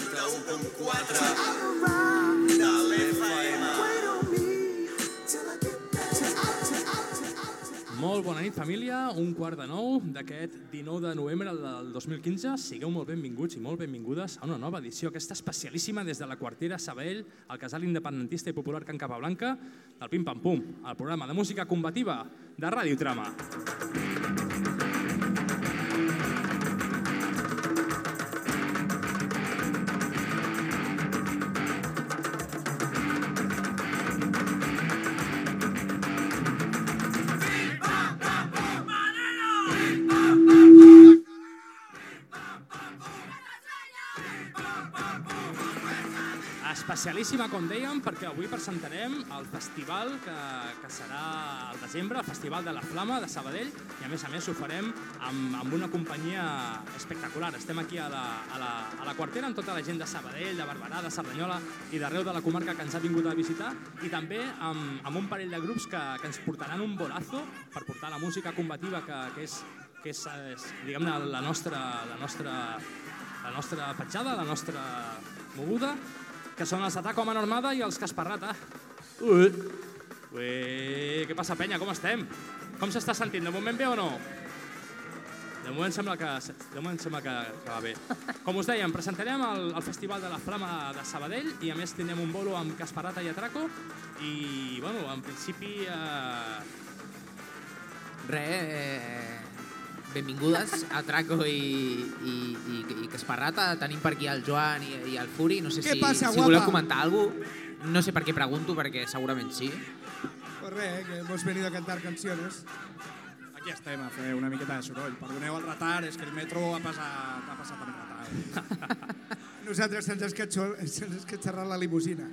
91.4 de l'FM. Molt bona nit, família. Un quart de nou d'aquest 19 de novembre del 2015. Sigueu molt benvinguts i molt benvingudes a una nova edició, aquesta especialíssima des de la quartera Sabadell, al casal independentista i popular Can Capablanca, del Pim Pam Pum, el programa de música combativa de Ràdio Trama. Especialíssima, com dèiem, perquè avui presentarem el festival que, que serà al desembre, el Festival de la Flama de Sabadell, i a més a més ho farem amb, amb una companyia espectacular. Estem aquí a la, a, la, a la quartera amb tota la gent de Sabadell, de Barberà, de Cerdanyola i d'arreu de la comarca que ens ha vingut a visitar, i també amb, amb un parell de grups que, que ens portaran un bolazo per portar la música combativa que, que és, que és, és diguem-ne, la nostra, la nostra la nostra petjada, la nostra moguda, que són els Ataco a Mano Armada i els Casparrata. Ui. Ui, què passa, penya? Com estem? Com s'està sentint? De moment bé o no? De moment sembla que, de moment sembla que, que va bé. Com us dèiem, presentarem el, el Festival de la Flama de Sabadell i a més tindrem un bolo amb Casparrata i Atraco i, bueno, en principi... Eh, Re, eh, benvingudes a Traco i, i, i, i Casparrata. Tenim per aquí el Joan i, i el Furi. No sé Què si, passa, si voleu comentar alguna cosa. No sé per què pregunto, perquè segurament sí. Pues res, eh, que hemos venido a cantar canciones. Aquí estem a fer una miqueta de soroll. Perdoneu el retard, és que el metro ha passat, ha passat amb retard. Nosaltres se'ns ha esquetxo- se'ns ha esquetxarrat la limusina.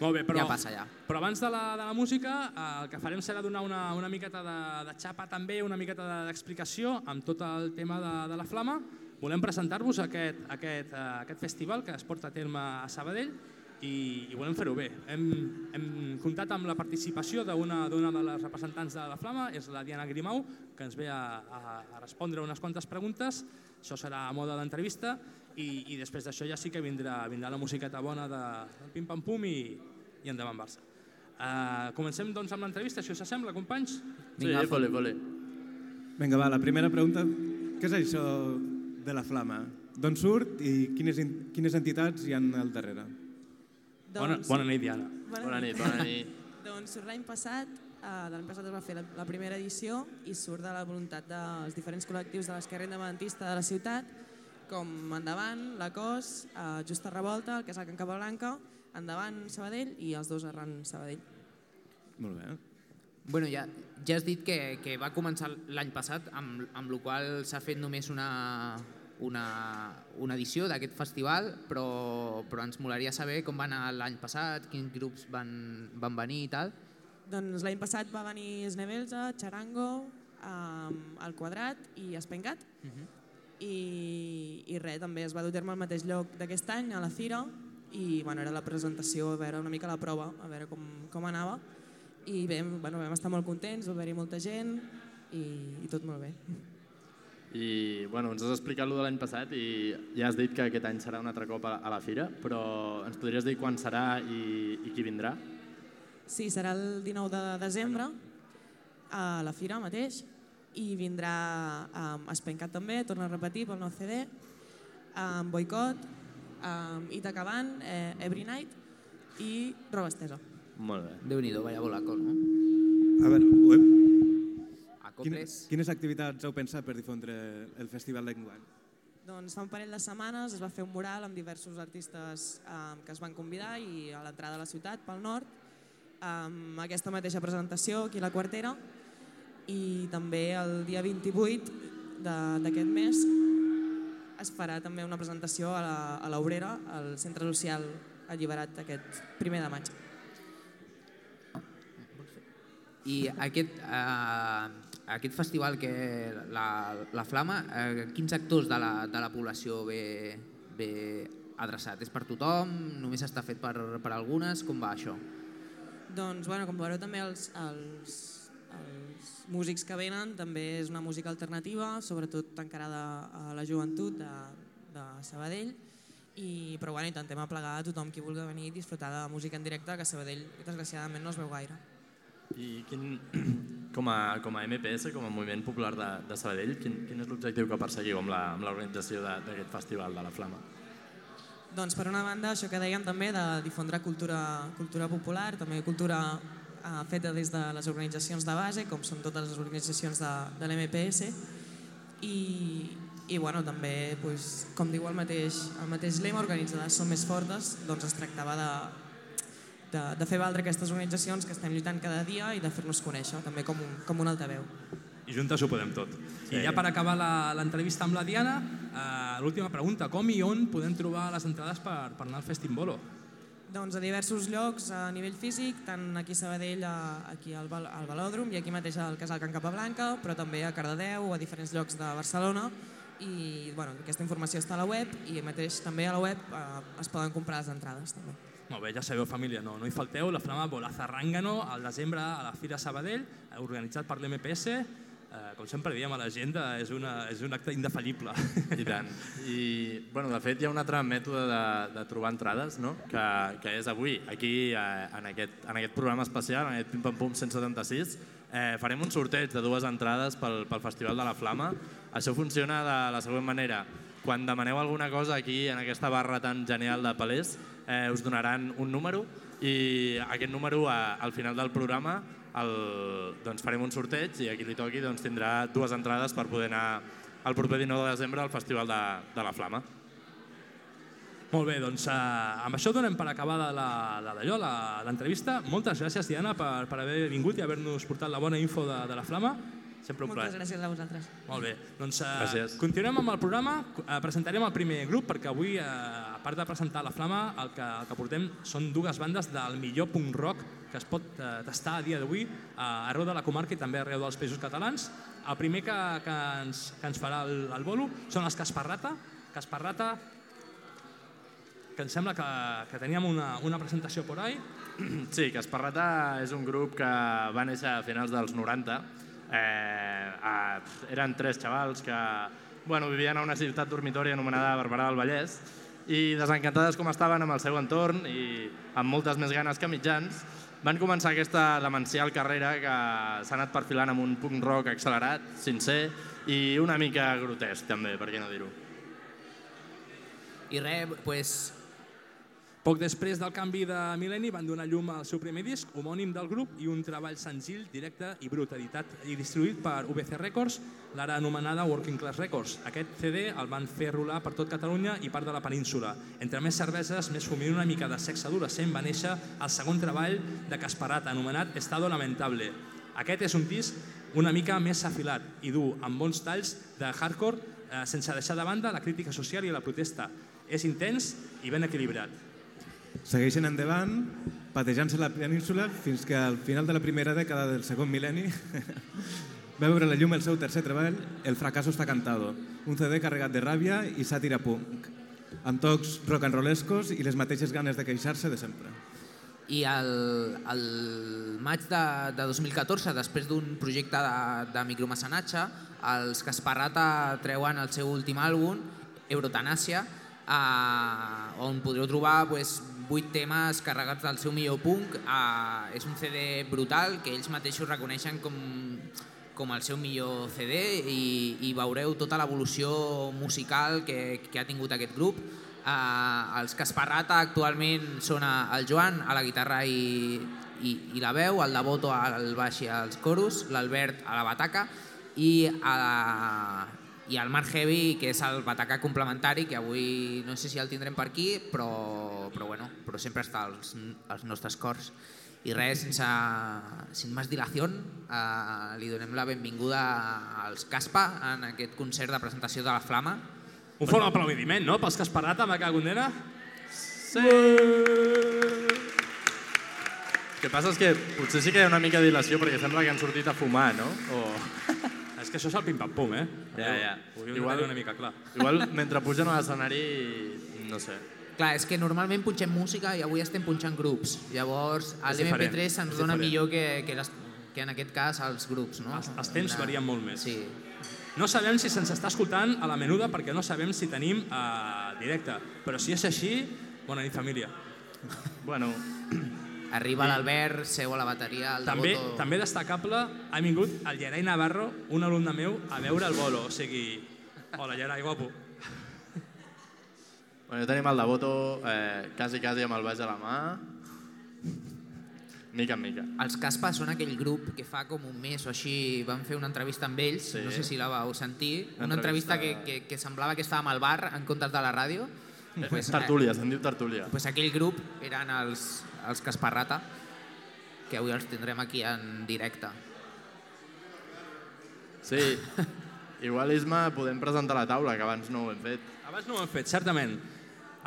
Molt bé, però, Ja passa, ja. però abans de la, de la música eh, el que farem serà donar una, una miqueta de, de xapa també, una miqueta de- d'explicació amb tot el tema de, de la flama. Volem presentar-vos aquest, aquest, eh, aquest festival que es porta a terme a Sabadell i, i volem fer-ho bé. Hem, hem comptat amb la participació d'una de les representants de la Flama, és la Diana Grimau, que ens ve a, a, a respondre unes quantes preguntes. Això serà a moda d'entrevista i, i després d'això ja sí que vindrà, vindrà la musiqueta bona de, del Pim Pam Pum i, i endavant Barça. Uh, comencem doncs amb l'entrevista, si us sembla, companys? Vinga, sí, vole, vole. Vinga, va, la primera pregunta. Què és això de la flama? D'on surt i quines, in- quines entitats hi han al darrere? Bona, bona nit, Diana. Bona nit, bona nit. Doncs surt l'any passat, eh, de l'any passat es va fer la, la primera edició i surt de la voluntat dels diferents col·lectius de l'esquerra independentista de la ciutat, com Endavant, La Cos, eh, Justa Revolta, el Casal Can Capablanca, Endavant Sabadell i els dos Arran Sabadell. Molt bé. Bueno, ja, ja has dit que, que va començar l'any passat, amb, amb la qual s'ha fet només una, una, una edició d'aquest festival, però, però ens molaria saber com va anar l'any passat, quins grups van, van venir i tal. Doncs l'any passat va venir Snevelza, Charango, eh, El Quadrat i Espencat. I, i res, també es va dur terme al mateix lloc d'aquest any, a la Fira, i bueno, era la presentació, a veure una mica la prova, a veure com, com anava. I bé, bueno, vam estar molt contents, va haver-hi molta gent i, i tot molt bé. I bueno, ens has explicat lo de l'any passat i ja has dit que aquest any serà un altre cop a, a la fira, però ens podries dir quan serà i, i qui vindrà? Sí, serà el 19 de desembre, a la Fira mateix, i vindrà um, Espencat també, torna a repetir pel nou CD, um, Boicot, um, Itacaban, eh, Every Night i Roba Estesa. Molt bé. Déu-n'hi-do, vaya bolaco, no? A veure, ho hem... A Quines, quines activitats heu pensat per difondre el festival d'enguany? Doncs fa un parell de setmanes es va fer un mural amb diversos artistes um, que es van convidar i a l'entrada de la ciutat, pel nord, amb aquesta mateixa presentació aquí a la quartera i també el dia 28 de- d'aquest mes es farà també una presentació a la- a l'Obrera, al Centre Social Alliberat aquest primer de maig. I aquest, eh, aquest festival, que la, la Flama, eh, quins actors de la, de la població ve, ve adreçat? És per tothom? Només està fet per, per algunes? Com va això? Doncs, bueno, com veureu també els, els, els músics que venen també és una música alternativa, sobretot encarada a la joventut de, de Sabadell i, però bueno, intentem aplegar a tothom qui vulgui venir i disfrutar de música en directe, que a Sabadell desgraciadament no es veu gaire. I quin, com, a, com a MPS, com a moviment popular de, de Sabadell, quin, quin és l'objectiu que perseguiu amb l'organització d'aquest festival de la Flama? Doncs per una banda, això que dèiem també de difondre cultura, cultura popular, també cultura eh, feta des de les organitzacions de base, com són totes les organitzacions de, de l'MPS, i, i bueno, també, pues, com diu el mateix, el mateix lema, organitzades són més fortes, doncs es tractava de, de, de fer valdre aquestes organitzacions que estem lluitant cada dia i de fer-nos conèixer, també com un, com un altaveu. I juntes ho podem tot. Sí. I ja per acabar la- l'entrevista amb la Diana, eh, l'última pregunta, com i on podem trobar les entrades per, per anar al Festimbolo? Doncs a diversos llocs a nivell físic, tant aquí a Sabadell, aquí al, al Velòdrom i aquí mateix al Casal Can Capablanca, però també a Cardedeu o a diferents llocs de Barcelona. I bueno, aquesta informació està a la web i mateix també a la web eh, es poden comprar les entrades. També. Molt bé, ja sabeu, família, no, no hi falteu. La Flama Bolaza Rángano, al desembre a la Fira Sabadell, organitzat per l'MPS. Eh, com sempre diem a la gent, eh, és, una, és un acte indefallible. I tant. I, bueno, de fet, hi ha un altre mètode de, de trobar entrades, no? que, que és avui, aquí, eh, en, aquest, en aquest programa especial, en aquest Pim Pam Pum 176, eh, farem un sorteig de dues entrades pel, pel Festival de la Flama. Això funciona de la següent manera. Quan demaneu alguna cosa aquí, en aquesta barra tan genial de palers, eh, us donaran un número i aquest número, a, al final del programa, el, doncs farem un sorteig i a qui li toqui doncs, tindrà dues entrades per poder anar el proper 19 de desembre al Festival de, de la Flama. Molt bé, doncs eh, amb això donem per acabada la, la d'allò, la- l'entrevista. Moltes gràcies, Diana, per, per haver vingut i haver-nos portat la bona info de, de la Flama. Sempre un Moltes plaer. gràcies a vosaltres. Molt bé, doncs Gràcies. continuem amb el programa, uh, presentarem el primer grup perquè avui, uh, a part de presentar la Flama, el que, el que portem són dues bandes del millor punk rock que es pot uh, tastar a dia d'avui arreu de la comarca i també arreu dels països catalans. El primer que, que, ens, que ens farà el, el bolo són els Casparrata. Casparrata, que em sembla que, que teníem una, una presentació por ahí. Sí, que Esparrata és un grup que va néixer a finals dels 90. Eh, a, eren tres xavals que bueno, vivien a una ciutat dormitori anomenada Barberà del Vallès i desencantades com estaven amb el seu entorn i amb moltes més ganes que mitjans, van començar aquesta demencial carrera que s'ha anat perfilant amb un punk rock accelerat, sincer i una mica grotesc també, per què no dir-ho. I res, pues, Poc després del canvi de mil·lenni van donar llum al seu primer disc, homònim del grup, i un treball senzill, directe i brut, editat i distribuït per UBC Records, l'ara anomenada Working Class Records. Aquest CD el van fer rolar per tot Catalunya i part de la península. Entre més cerveses, més fum i una mica de sexe adolescent va néixer el segon treball de Casparat, anomenat Estado Lamentable. Aquest és un disc una mica més afilat i dur, amb bons talls de hardcore, eh, sense deixar de banda la crítica social i la protesta. És intens i ben equilibrat. Segueixen endavant, patejant-se la península fins que al final de la primera dècada del segon mil·lenni va veure la llum el seu tercer treball, El fracaso està cantado, un CD carregat de ràbia i sàtira punk, amb tocs rock and rollescos i les mateixes ganes de queixar-se de sempre. I el, el maig de, de 2014, després d'un projecte de, de micromecenatge, els Casparrata treuen el seu últim àlbum, Eurotanàsia, eh, on podreu trobar pues, vuit temes carregats del seu millor punk. Eh, és un CD brutal que ells mateixos reconeixen com, com el seu millor CD i, i veureu tota l'evolució musical que, que ha tingut aquest grup. Uh, els Casparrata actualment són el Joan a la guitarra i, i, i la veu, el Devoto al baix i als coros, l'Albert a la bataca i, a la, i el Marc Heavy, que és el bataca complementari, que avui no sé si el tindrem per aquí, però, però, bueno, però sempre està als, als nostres cors. I res, sense, sin más dilació, eh, li donem la benvinguda als Caspa en aquest concert de presentació de la Flama. Un fort aplaudiment, no?, pels que has parat amb la condena. Sí! El que passa és que potser sí que hi ha una mica de dilació perquè sembla que han sortit a fumar, no? O... És que això és el pim-pam-pum, eh? Ja, ja. Ho hauríem Igual- una mica clar. Igual mentre pugen a l'escenari, no sé. Clar, és que normalment punxem música i avui estem punxant grups. Llavors, a És diferent, l'MP3 se'ns és dona diferent. millor que, que, les, que en aquest cas els grups, no? Els- els temps varien molt més. Sí. No sabem si se'ns està escoltant a la menuda perquè no sabem si tenim eh, directe. Però si és així, bona nit família. Bueno, Arriba l'Albert, seu a la bateria, el També, Devoto... també destacable, ha vingut el Gerai Navarro, un alumne meu, a veure el bolo. O sigui, hola Gerai, guapo. bueno, tenim el Devoto eh, quasi, quasi amb el baix a la mà. Mica en mica. Els Caspa són aquell grup que fa com un mes o així van fer una entrevista amb ells, Sí. no sé si la vau sentir, una Entrevista- entrevista que, que, que semblava que estàvem al bar en comptes de la ràdio. Pues, tertúlia, se'n diu tertúlia. pues aquell grup eren els, els Casparrata, que avui els tindrem aquí en directe. Sí, igual, Isma, podem presentar la taula, que abans no ho hem fet. Abans no ho hem fet, certament.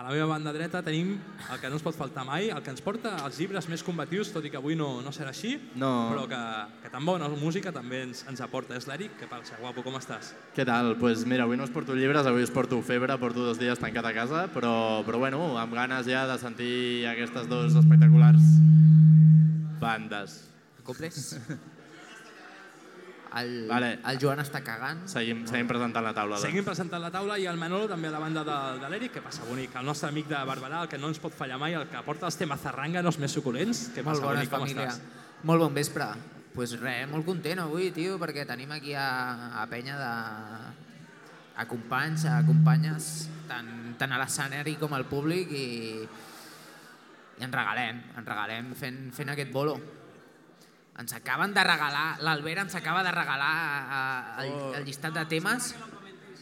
A la meva banda dreta tenim el que no ens pot faltar mai, el que ens porta els llibres més combatius, tot i que avui no, no serà així, No. però que, que tan bona música també ens, ens aporta. És l'Eric, què passa, guapo, com estàs? Què tal? Doncs pues mira, avui no us porto llibres, avui us porto febre, porto dos dies tancat a casa, però, però bueno, amb ganes ja de sentir aquestes dues espectaculars bandes. Comples? El, Vale. el Joan està cagant. Seguim, seguim presentant la taula. doncs. Seguim presentant la taula i el Manolo també a la banda de, de l'Eric. Què passa, bonic? El nostre amic de Barberà, el que no ens pot fallar mai, el que porta els temes zarranganos més suculents. Què Molt passa, bona bonic? Com família. estàs? Molt bon vespre. pues res, molt content avui, tio, perquè tenim aquí a, a penya de... a companys, a companyes, tant, tant a l'escenari com al públic i, i ens regalem, ens regalem fent, fent aquest bolo. Ens acaben de regalar, l'Albert ens acaba de regalar eh, el, el llistat de temes.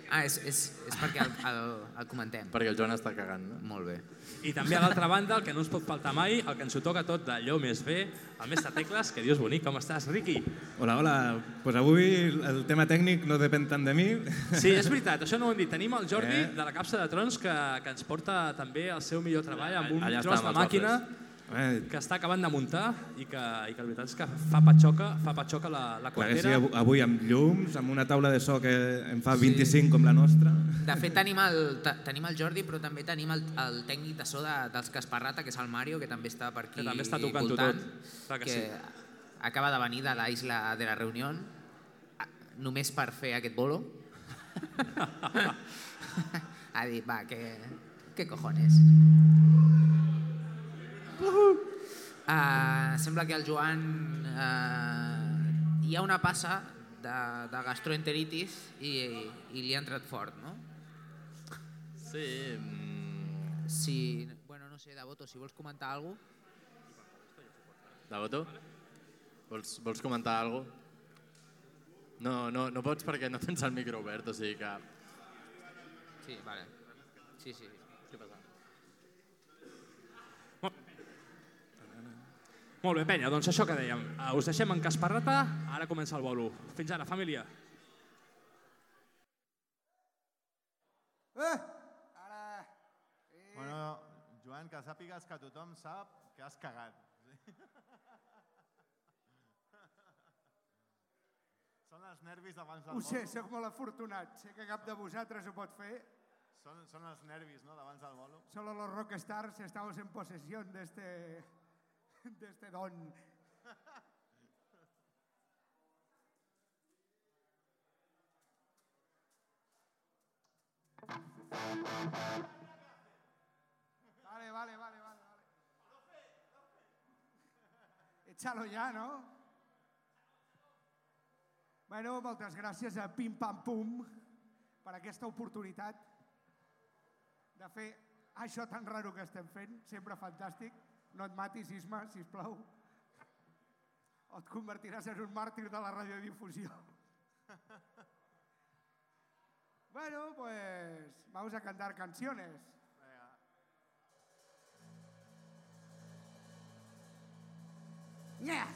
Ah, és, és, és perquè el, el, el comentem. Perquè el Joan està cagant, no? Molt bé. I també a l'altra banda, el que no ens pot faltar mai, el que ens ho toca tot d'allò més bé, el mestre Tecles, que dius bonic, com estàs, Riqui? Hola, hola. Pues avui el tema tècnic no depèn tant de mi. Sí, és veritat, això no ho hem dit. Tenim el Jordi, Eh? de la Capsa de Trons, que, que ens porta també el seu millor treball amb un Allà tros de màquina Eh, que està acabant de muntar i que, i que la veritat és que fa patxoca, fa patxoca la, la clar que sí, quartera. avu- avui amb llums, amb una taula de so que en fa 25 com la nostra. De fet, tenim el, te- tenim el Jordi, però també tenim el, el tècnic de so de, dels Casparrata, que és el Mario, que també està per aquí Que també està tocant-ho voltant, tot. Clar que que sí. acaba de venir de la isla de la Reunió només per fer aquest bolo. ha dit, va, que, que cojones. Uh, sembla que el Joan uh, hi ha una passa de, de gastroenteritis i, i li ha entrat fort, no? Sí, mm, Si, bueno, no sé, Devoto, si vols comentar alguna cosa. Devoto? Vols, vols comentar alguna cosa? No, no, no pots perquè no tens el micro obert, o sigui que... Sí, vale. Sí, sí. Què passa? Molt bé, penya, doncs això que dèiem. Uh, us deixem en Casparrata, ara comença el bolo. Fins ara, família. Eh! Ara... Bueno, Joan, que sàpigues que tothom sap que has cagat. Són els nervis abans del Ho sé, bolo. sóc molt afortunat. Sé que cap de vosaltres ho pot fer. Són, són els nervis, no?, d'abans del bolo. Solo los rockstars estamos en posesión de este, de este don. Vale, vale, vale, vale. vale. Échalo ya, ¿no? Bueno, moltes gràcies a Pim Pam Pum per aquesta oportunitat de fer això tan raro que estem fent, sempre fantàstic. No et matis, Isma, si plau. O et convertiràs en un màrtir de la radiodifusió. bueno, pues vamos a cantar canciones. Yeah.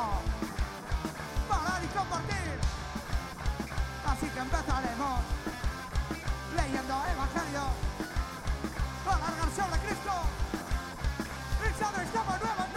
Reunidos de nuevo, para y compartir. Así que empezaremos leyendo Evangelio alargarse de Cristo. Y no estamos nuevos,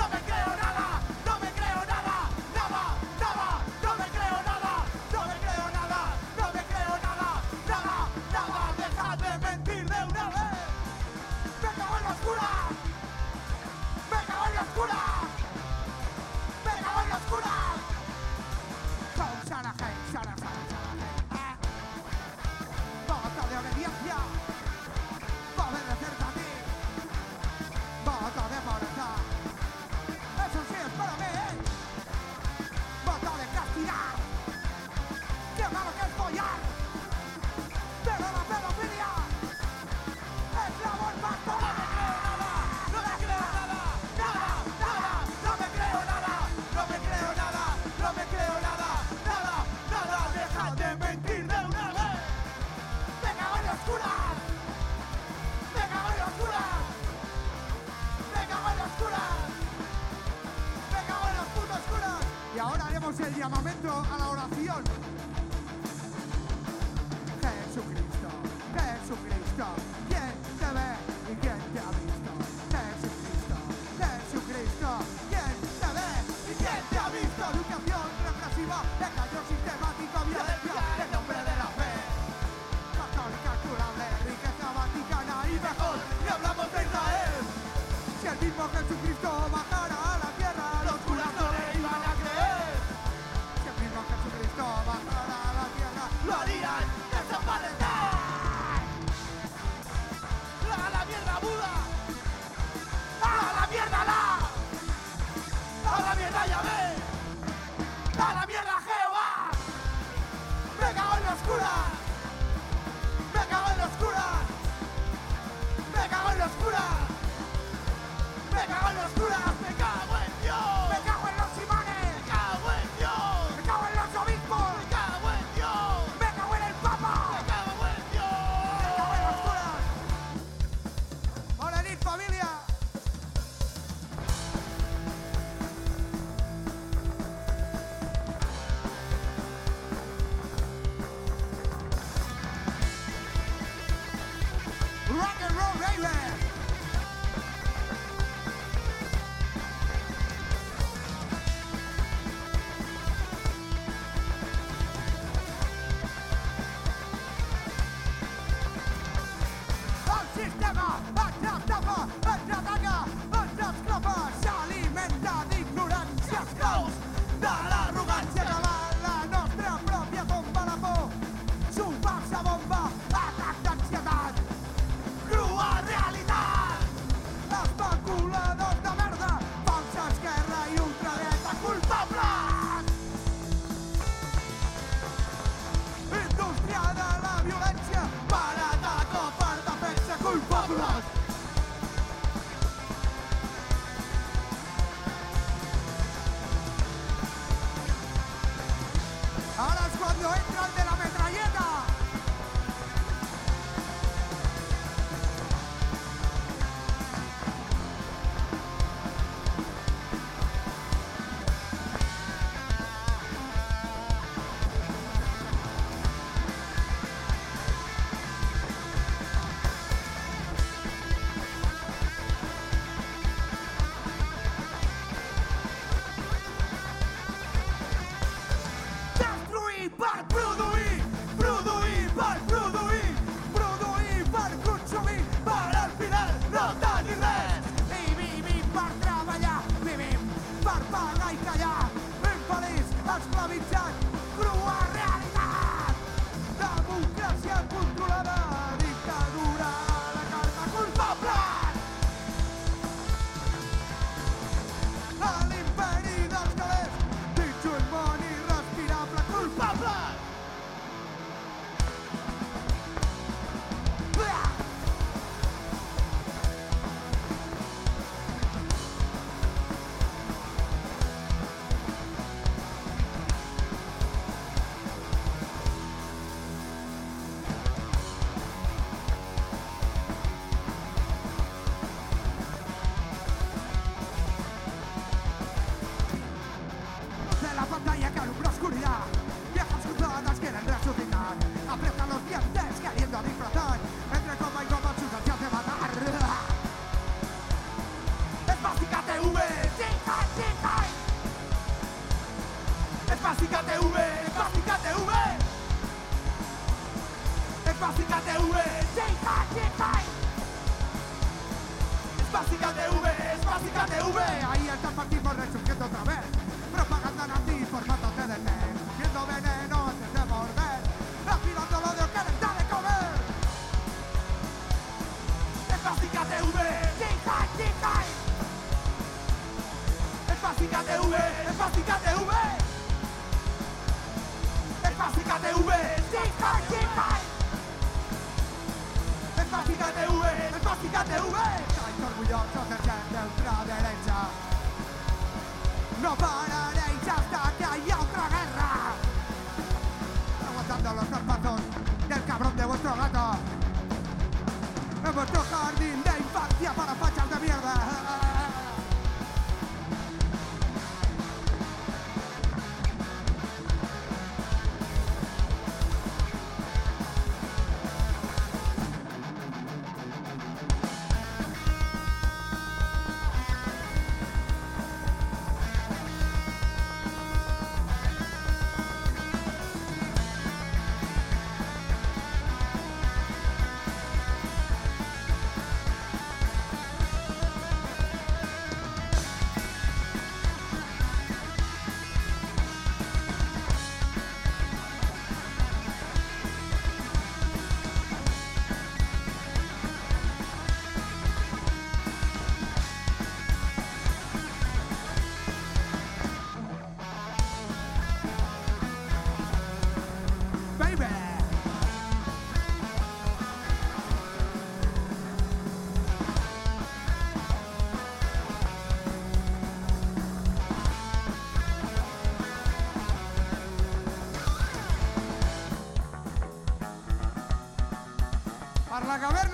Macaber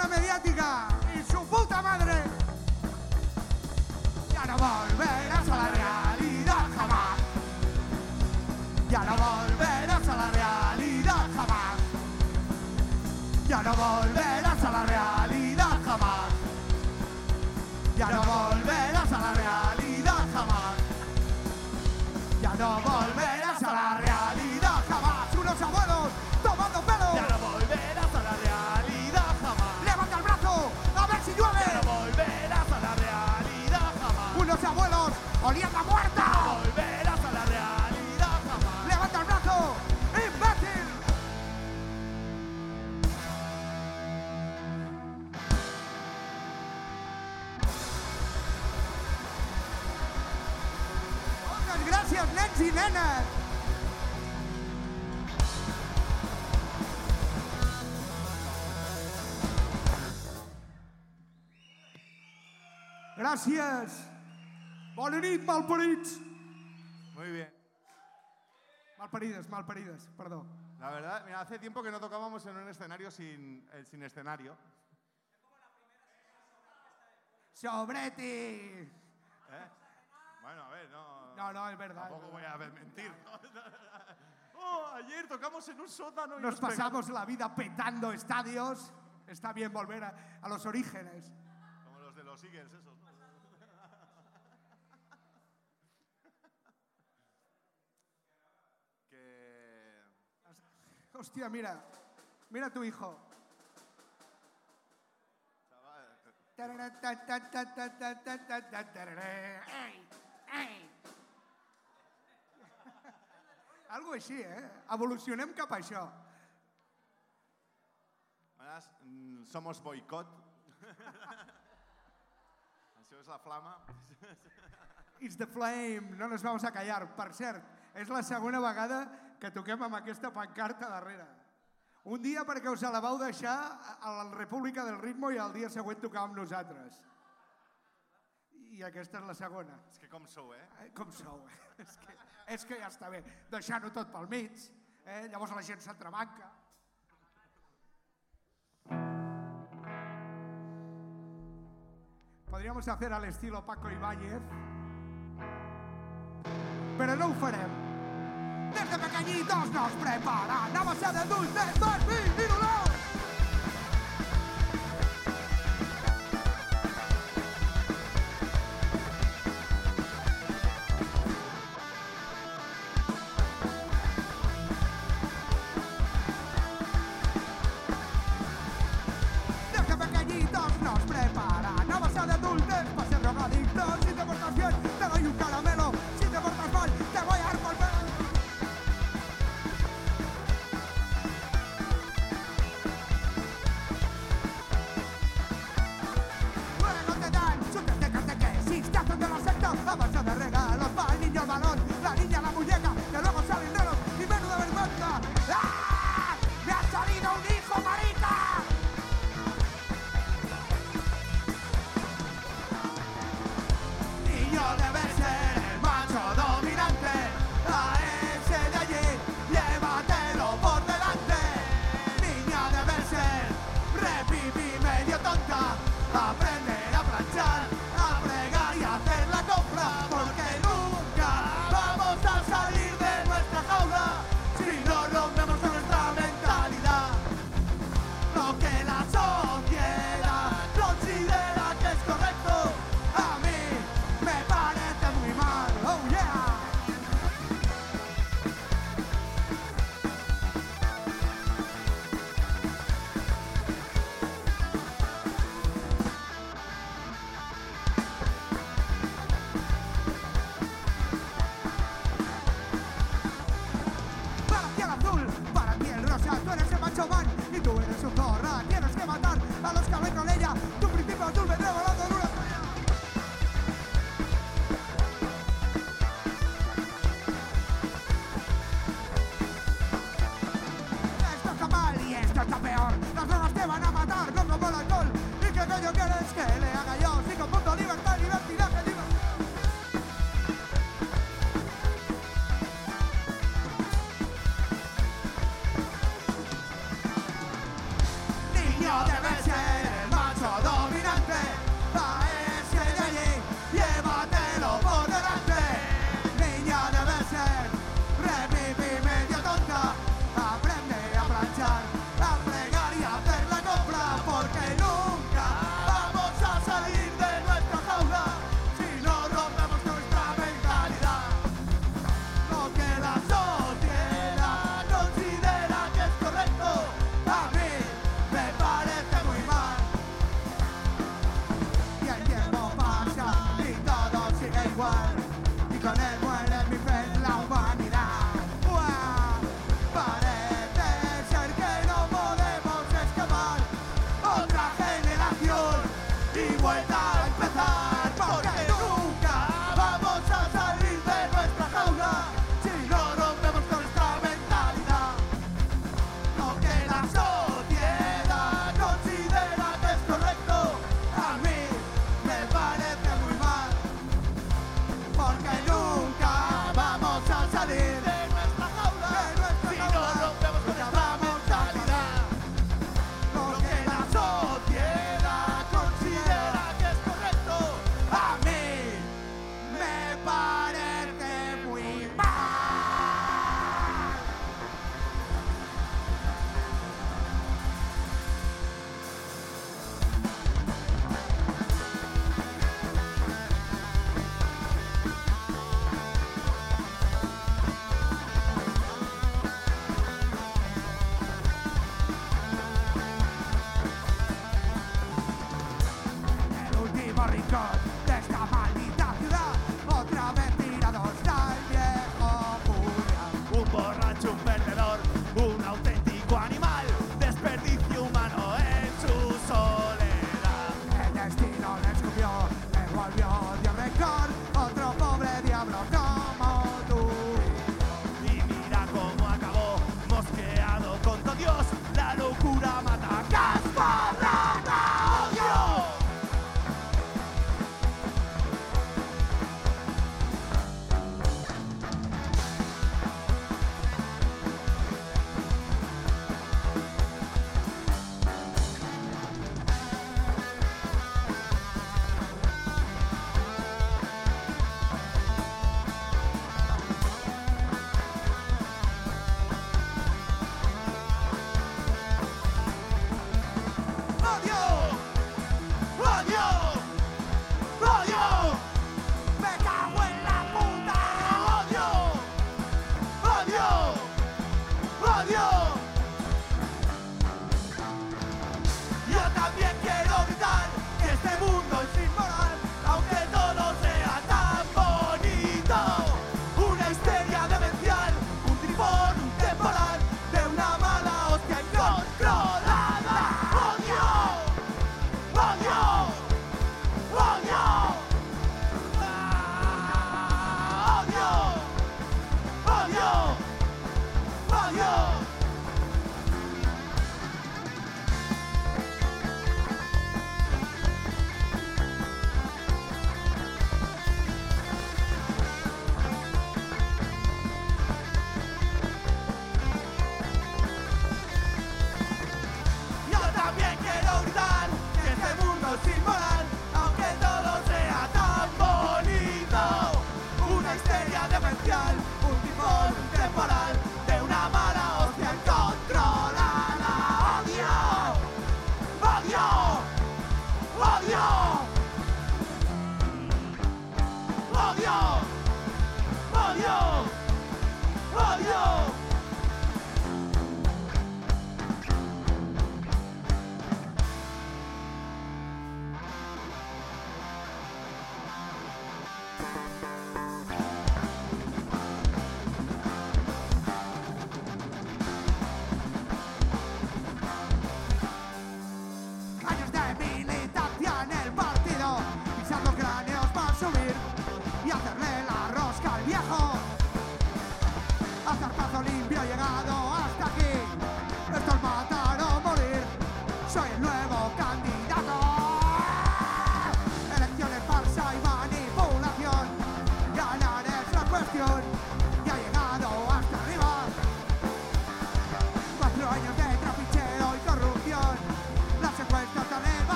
Moltes gràcies, nens i nenes. Gràcies. Bona nit, malparits. Muy bien. Malparides, malparides, perdó. La verdad, mira, hace tiempo que no tocábamos en un escenario sin, eh, sin escenario. Sobre ti. ¿eh? Bueno, a ver, no. No, no, es verdad. Tampoco es voy a ver- mentir. oh, ayer tocamos en un sótano y Nos nos pegamos. pasamos la vida petando estadios. Está bien volver a, a los orígenes. Como los de los Eagles, esos, ¿no? que. Hostia, mira. Mira a tu hijo. chaval, ey. Algo així, eh? Evolucionem cap a això. Mm, somos boicot. Això és la flama. It's the flame, no nos vamos a callar. Per cert, és la segona vegada que toquem amb aquesta pancarta darrere. Un dia perquè us la vau deixar a la República del Ritmo i el dia següent tocàvem nosaltres. I aquesta és la segona. És que com sou, eh? Com sou? eh? és, que, és que ja està bé. Deixant-ho tot pel mig. Eh? Llavors la gent s'entrebanca. Podríamos hacer al estilo Paco Ibáñez, pero no ho farem. Desde pequeñitos nos preparan a base de dulces, Barbie y dolor.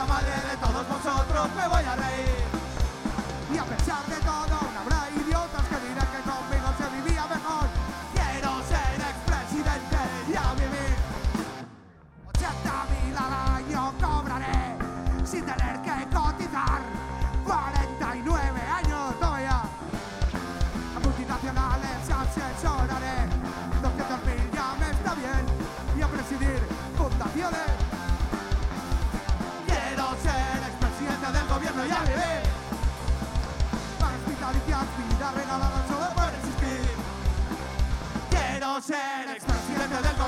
Puta madre de todos vosotros, me voy a reír.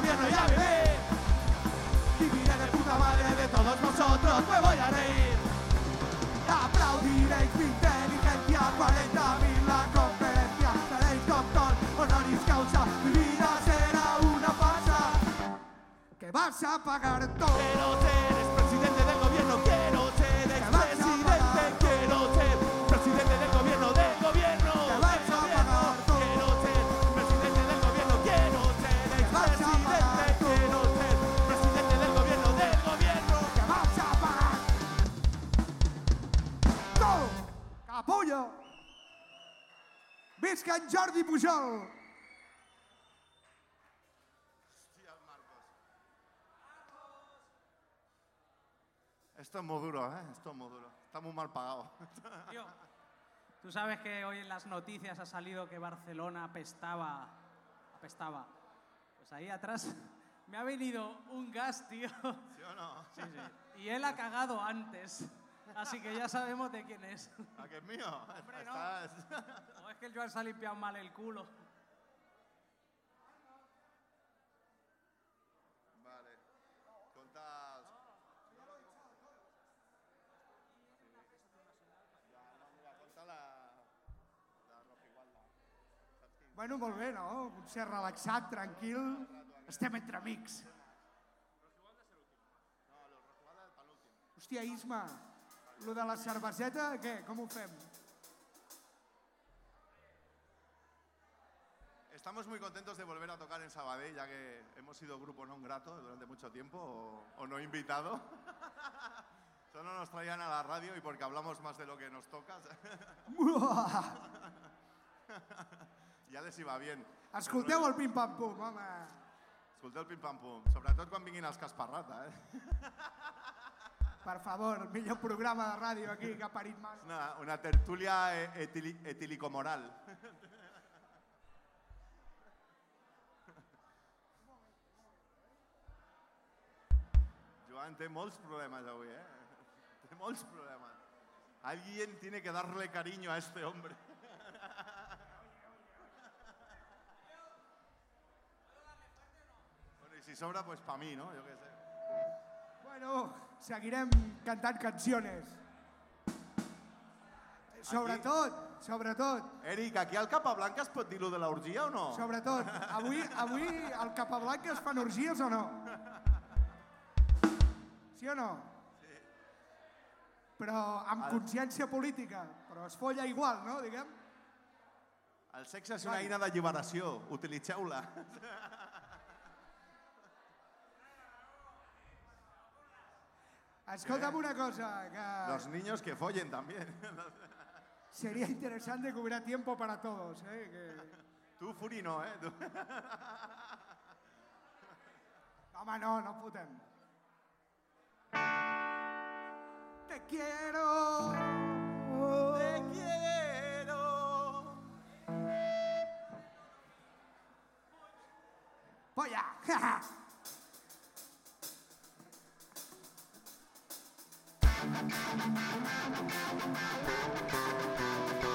Gobierno y a vivir. Viviré de puta madre de todos vosotros, me voy a reír. Aplaudiréis mi inteligencia, 40.000 la conferencia. Seréis doctor, honoris causa, mi vida será una farsa. Que vas a pagar todo. Quiero en Jordi Pujol. Esto es muy duro, ¿eh? Esto es muy duro. Está muy mal pagado. Tío, tú sabes que hoy en las noticias ha salido que Barcelona apestaba. Apestaba. Pues ahí atrás me ha venido un gas, tío. ¿Sí o no? Sí, sí. Y él ha cagado antes. Así que ya sabemos de quién es. ¿A que es mío? Hombre, no. Estás- que el Joan se ha limpiado mal el culo. Vale. Contas... Conta la... Bueno, molt bé, no? Un ser relaxat, tranquil. Estem entre amics. Hòstia, Isma, lo de la cerveseta, què? Com ho fem? Estamos muy contentos de volver a tocar en Sabadell, ya que hemos sido grupo non grato durante mucho tiempo, o, o no invitado. Solo nos traían a la radio y porque hablamos más de lo que nos toca. ya les iba bien. Escolteu el pim-pam-pum, home. Escolteu el pim-pam-pum, sobretot quan vinguin els Casparrata, eh? Per favor, millor programa de ràdio aquí que ha parit. Una, una tertulia eh, etili, etilicomoral. Joan té molts problemes avui, eh? Té molts problemes. Alguien tiene que darle cariño a este hombre. Bueno, y si sobra, pues para mí, ¿no? Yo qué sé. Bueno, seguirem cantant canciones. Sobretot, sobretot, Eric, aquí al Capablanca es pot dir lo de l'orgia o no? sobretot. Avui, avui al Capablanca es fan orgies o no? Sí o no? Sí. Però amb consciència política. Però es folla igual, no? Diguem. El sexe és una eina d'alliberació, utilitzeu-la. Escolta'm una cosa, que Los niños que follen también. sería interesante que hubiera tiempo para todos. ¿eh? Que... Tú, Furi, no, ¿eh? Tú- Home, no, no fotem. Te quiero. Te quiero. Polla. Nos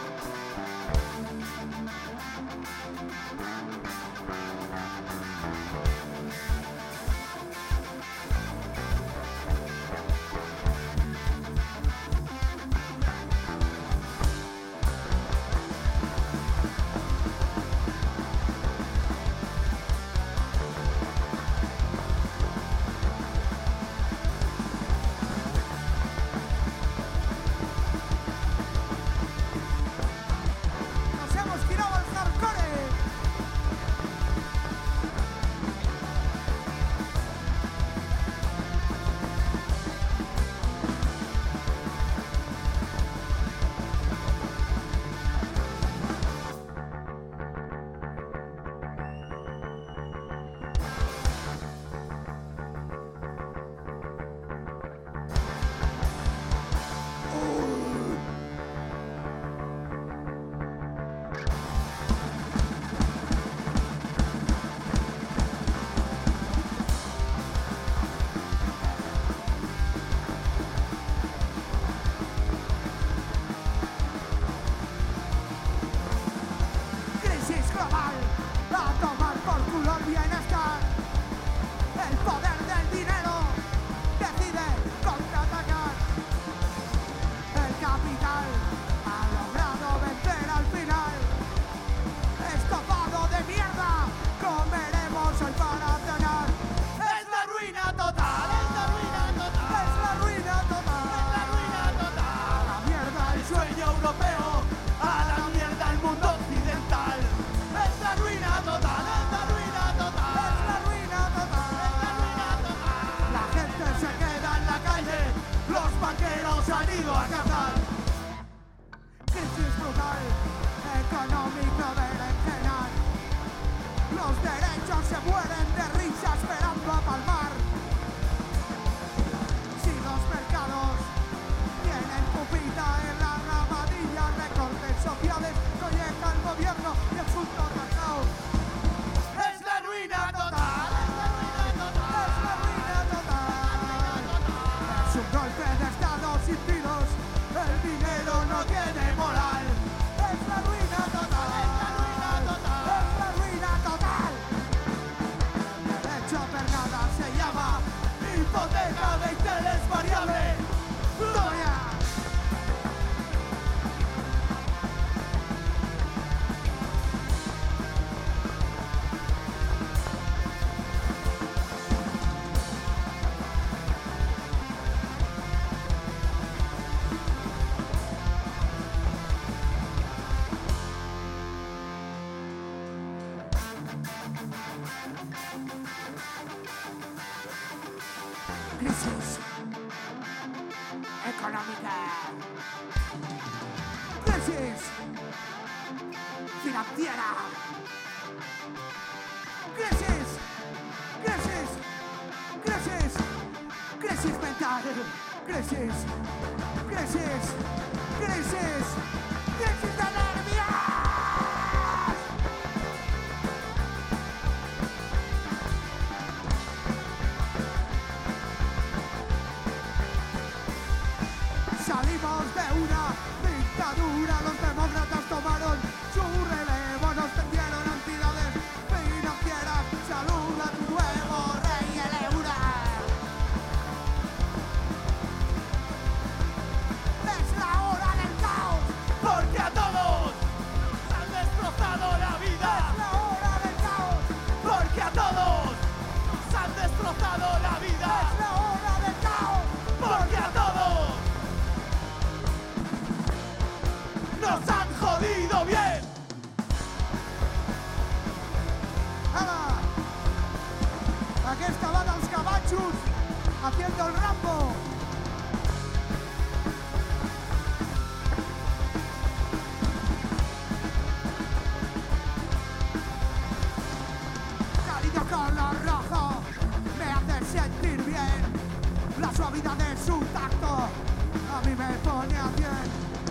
Comida de su tacto, a mí me pone a bien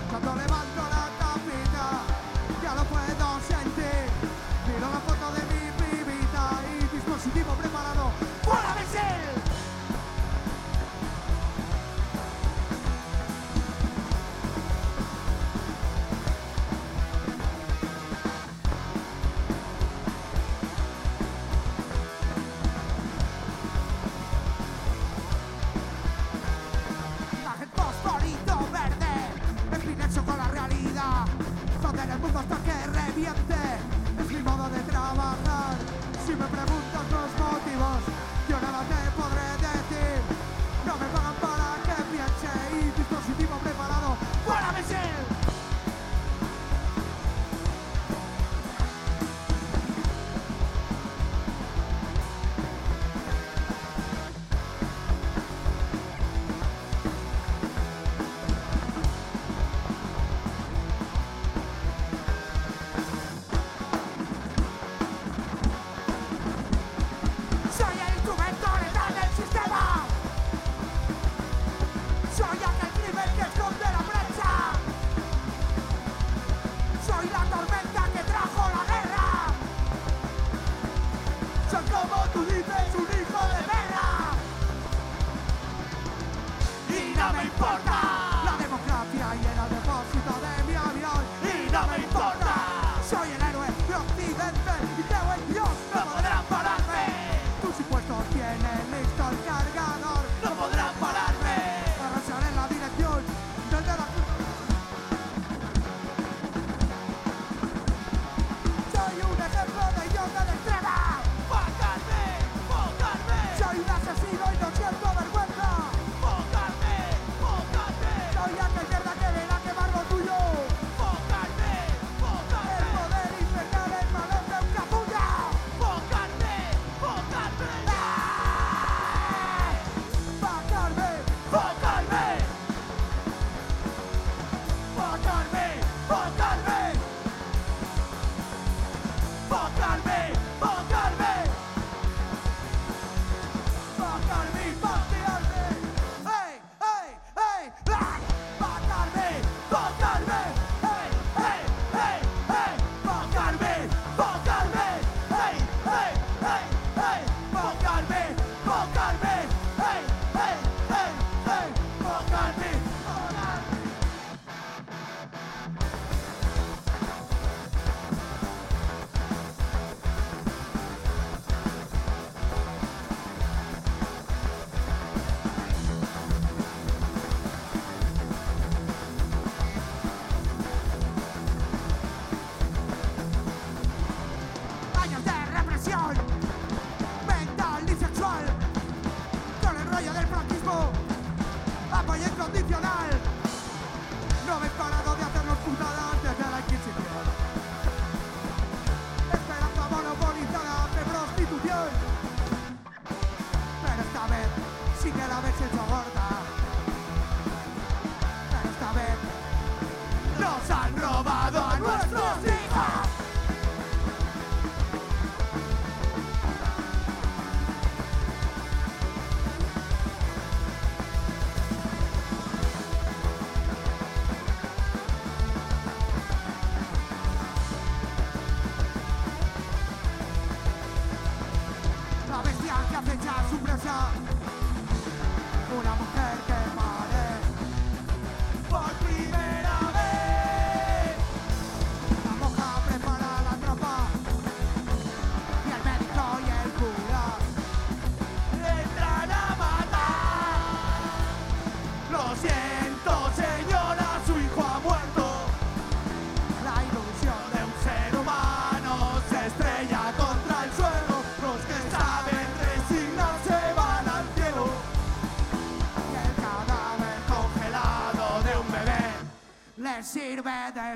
cuando levanto la tapita. Ya lo puedo sentir, miro la foto de mi pibita y dispositivo preparado.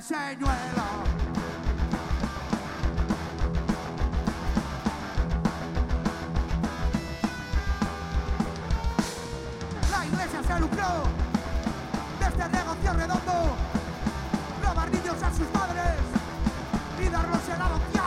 La iglesia se lucró de este negocio redondo, robar niños a sus padres y darlos el adopción.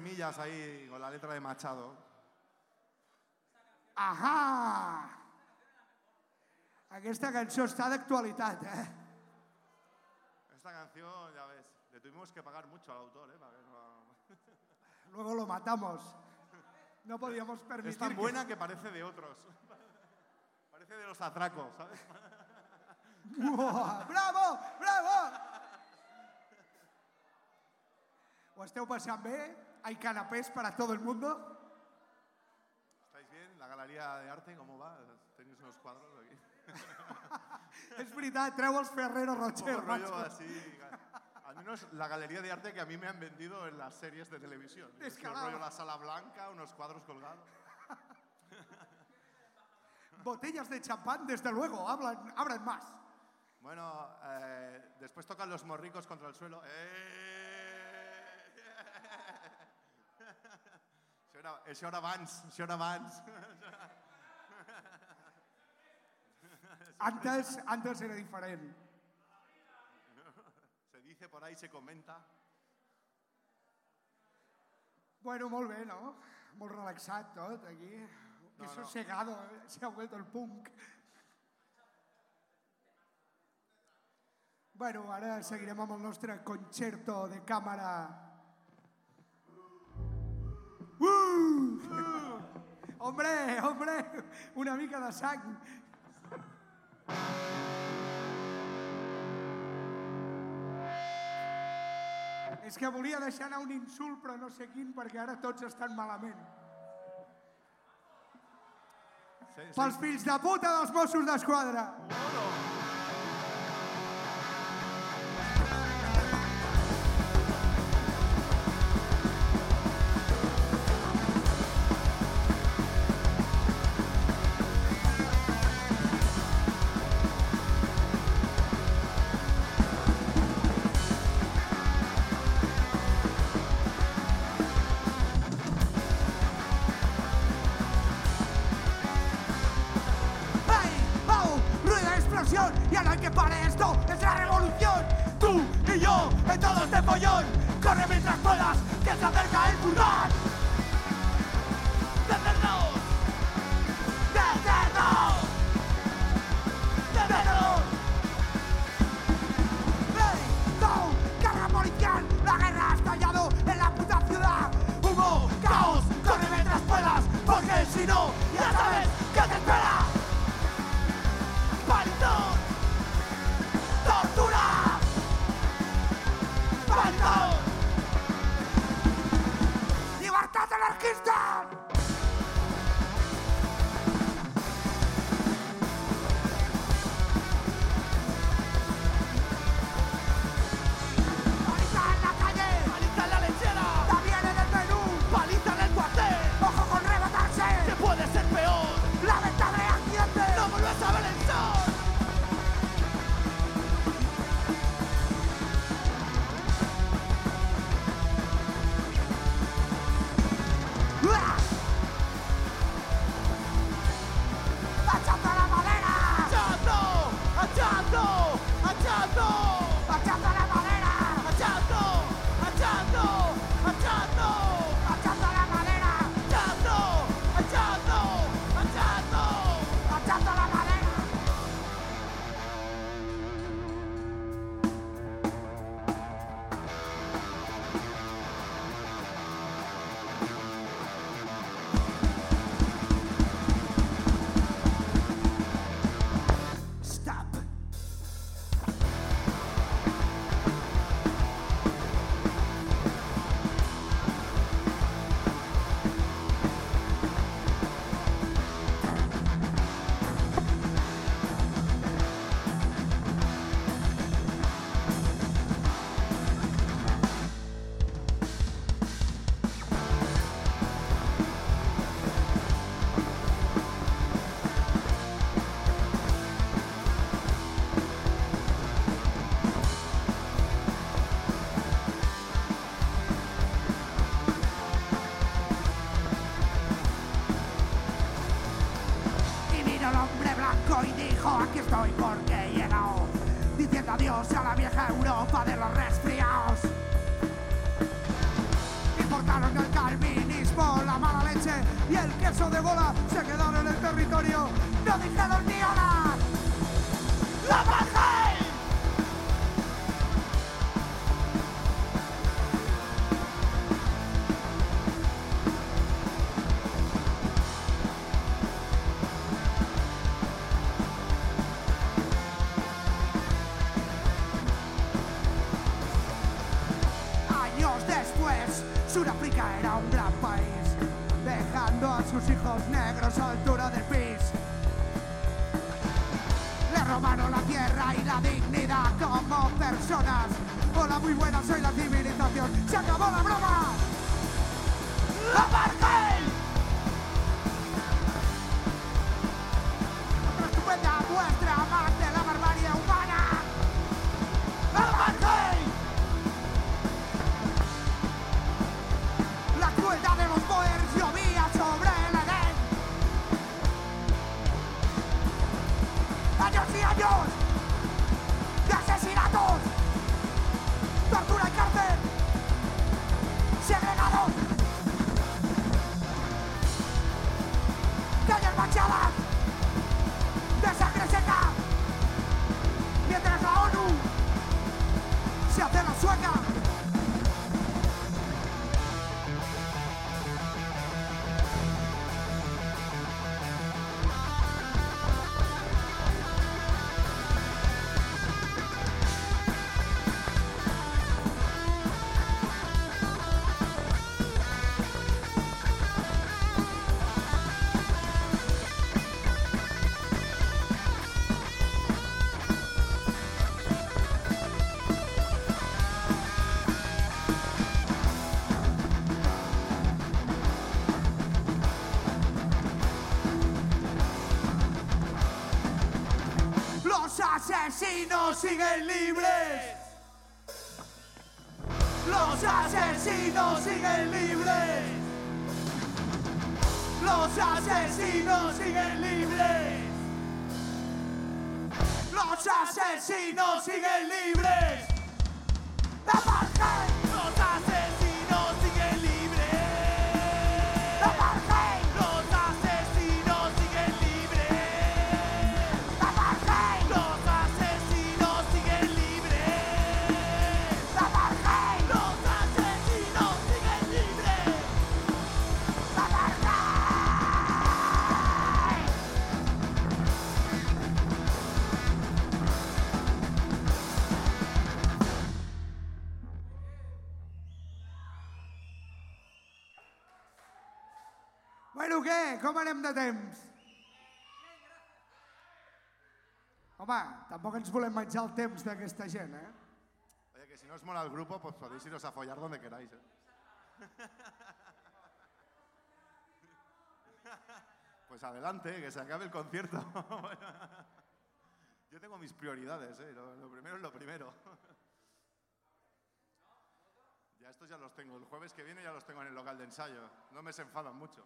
Unos temillas ahí con la letra de Machado. Ajá! Aquesta cançó està d'actualitat, eh? Esta canción, ya ves, le tuvimos que pagar mucho al autor, ¿eh? Para que no- Luego lo matamos. No podíamos permitir Es tan buena que parece de otros. Parece de los atracos, ¿sabes? Uah, bravo, bravo! ¿O esteu passant bé? ¿Hay canapés para todo el mundo? ¿Estáis bien? La galería de arte, ¿cómo va? ¿Tenéis unos cuadros aquí? És veritat, treu els Ferrero Un Rocher, poco rollo así. Al menos la galería de arte que a mí me han vendido en las series de televisión. Es que rollo la sala blanca, unos cuadros colgados. Botellas de champán, desde luego, hablan, abran más. Bueno, eh, después tocan los morricos contra el suelo. ¡Eh! Això era, això era abans, això era abans. Antes, antes era diferent. Se dice por ahí, se comenta. Bueno, molt bé, no? Molt relaxat tot, aquí. Que No, no. sosegado, eh? se ha vuelto el punk. Bueno, ara seguirem amb el nostre concerto de càmera. Uh! Hombre, hombre, una mica de sang. És que volia deixar anar un insult, però no sé quin, perquè ara tots estan malament. Sí, sí. Pels fills de puta dels Mossos d'Esquadra. hay así nos siguen libres. Què? Com anem de temps? Home, tampoc ens volem menjar el temps d'aquesta gent, eh? Oye, que si no os mola el grupo, pues podéis iros a follar donde queráis, ¿eh? Pues adelante, que se acabe el concierto. Yo tengo mis prioridades, ¿eh? Lo, lo primero es lo primero. Ya estos ya los tengo. El jueves que viene ya los tengo en el local de ensayo. No me se enfadan mucho.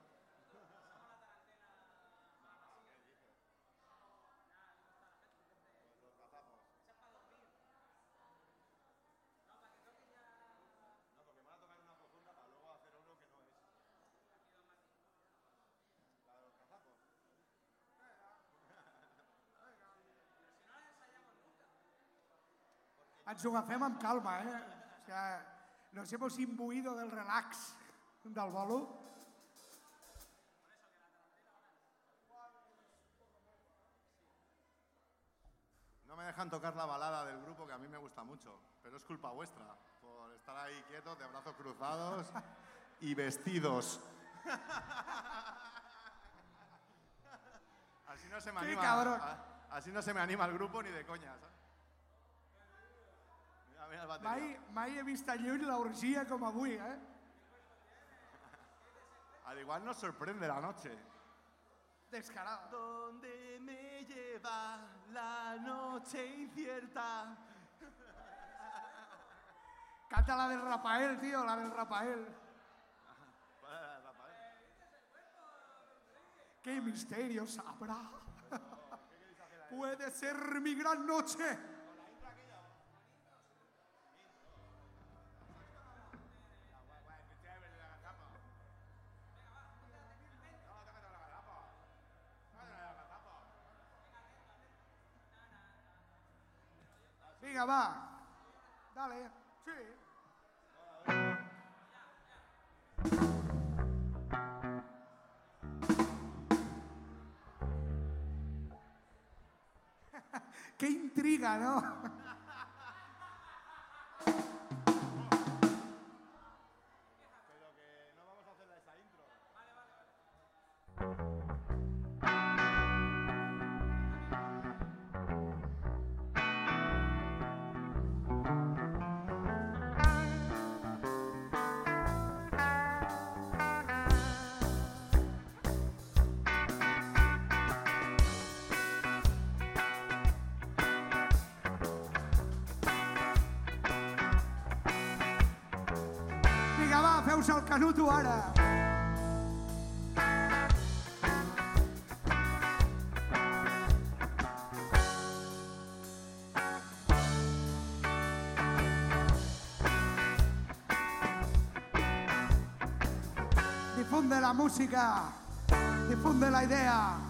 Ens ho agafem amb calma, eh? O sea, nos hemos imbuido del relax del bolo. No me dejan tocar la balada del grupo que a mí me gusta mucho, pero es culpa vuestra por estar ahí quietos, de brazos cruzados y vestidos. Así no se me anima. así no se me anima el grupo ni de coña. ¿sabes? Mira el batería. Mai, mai he vist a lluny l'orgia com avui, eh? Al igual nos sorprende la noche. Descarada. ¿Dónde me lleva la noche incierta? Canta la del Rafael, tío, la del Rafael. ¿Qué misterios habrá? Puede ser mi gran noche. Dale. Sí. Qué intriga, ¿no? Canuto ara. Difunde la música, difunde la idea.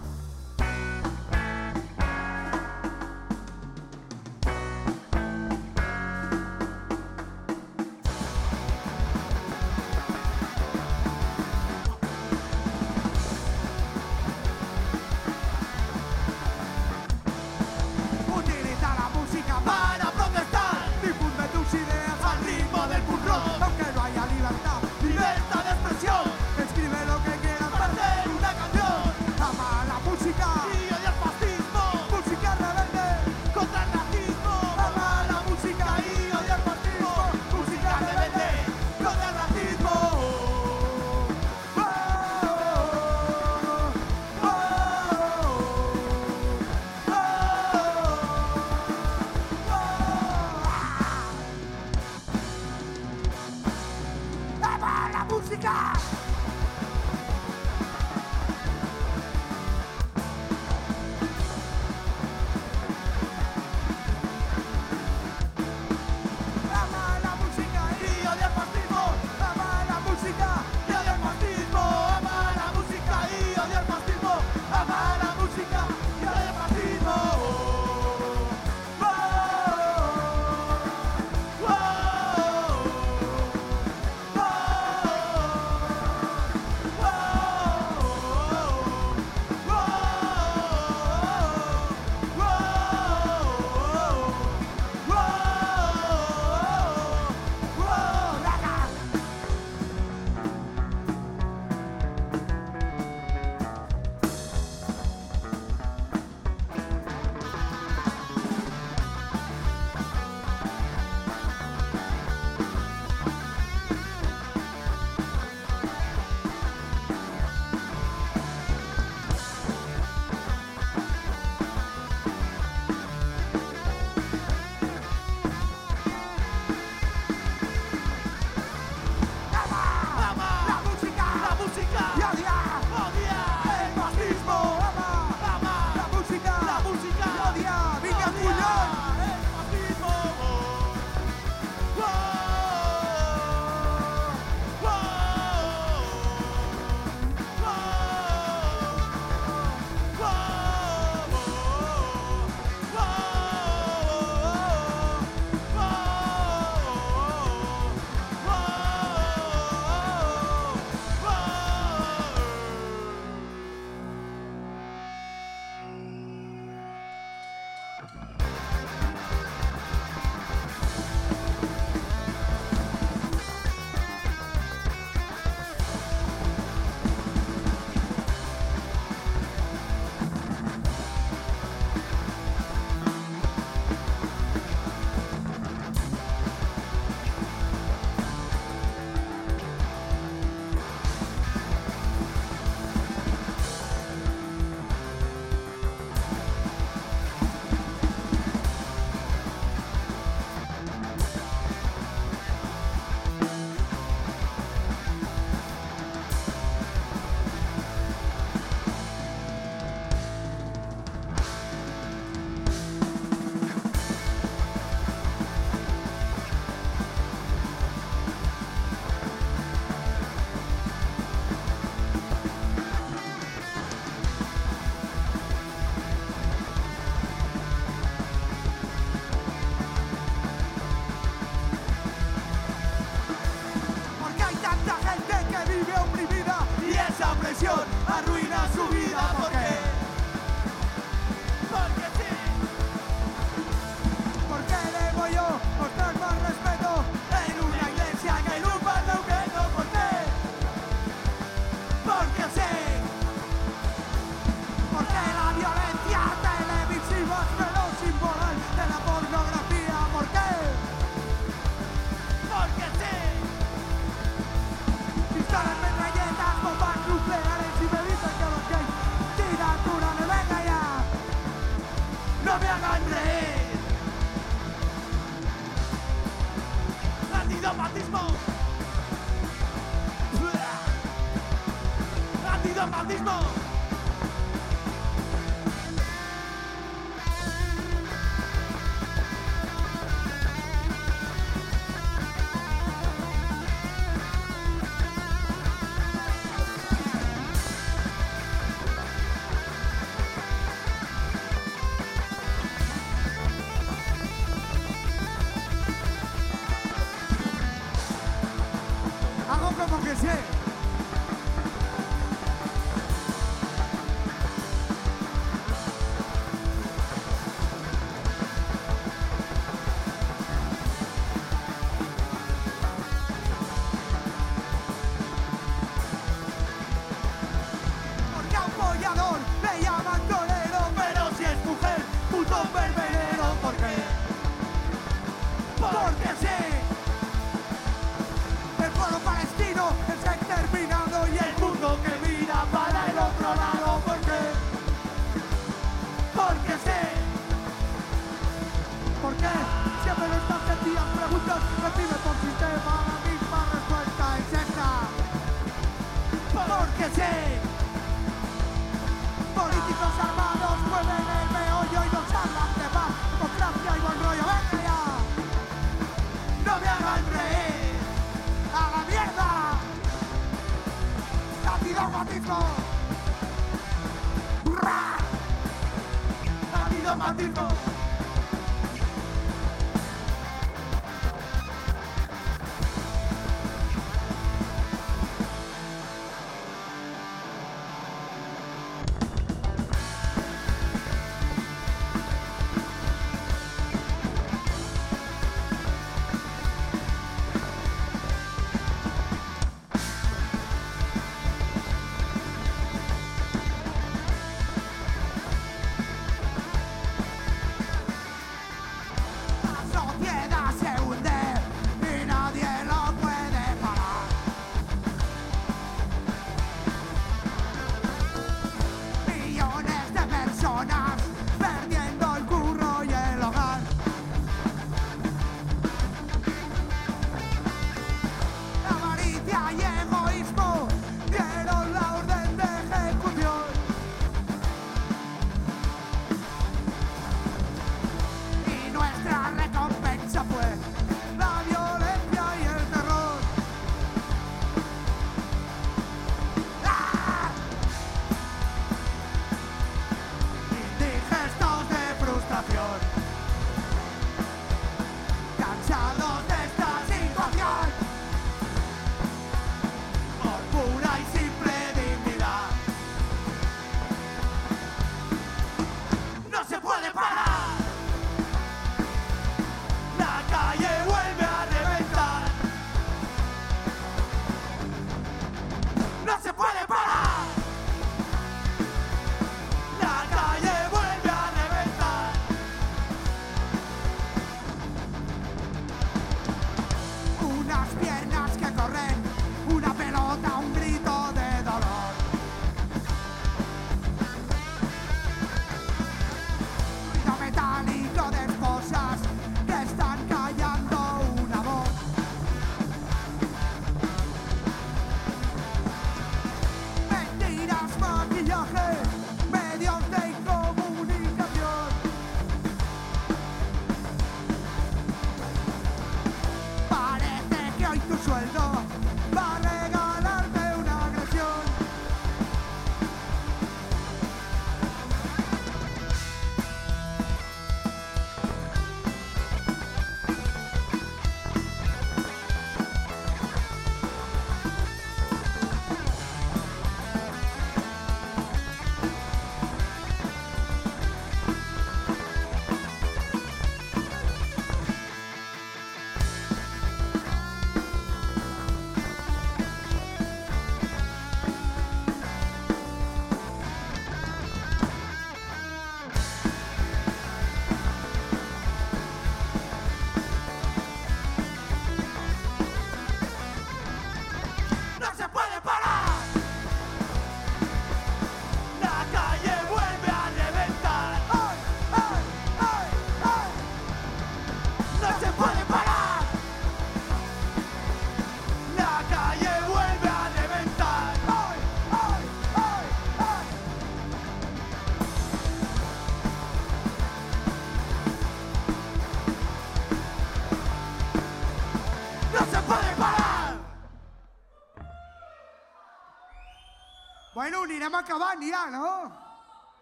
Bueno, anirem acabant ja, ¿no?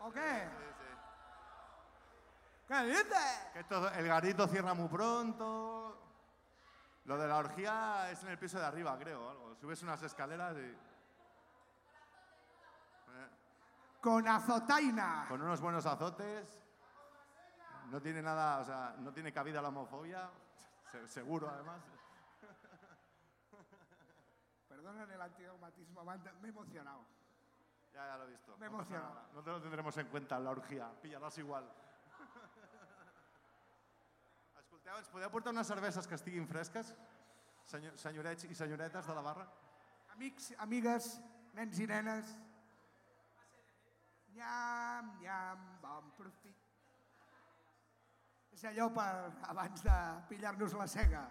¿O qué? ¿Qué dices? Que esto- el garito cierra muy pronto. Lo de la orgía es en el piso de arriba, creo. Algo. Subes unas escaleras y. Eh, Con azotaina. con unos buenos azotes. No tiene nada, o sea, no tiene cabida la homofobia. se- seguro, además. Perdonen el antidogmatismo, me he emocionado. Ya, ya lo he visto. Me no nada. No te lo tendremos en cuenta en la orgía. Pillaràs igual. Escolteu, ens podeu portar unes cerveses que estiguin fresques? Senyor, senyorets i senyoretes de la barra? Amics, amigues, nens i nenes. Nyam, nyam, bon profit. És allò per abans de pillar-nos la cega.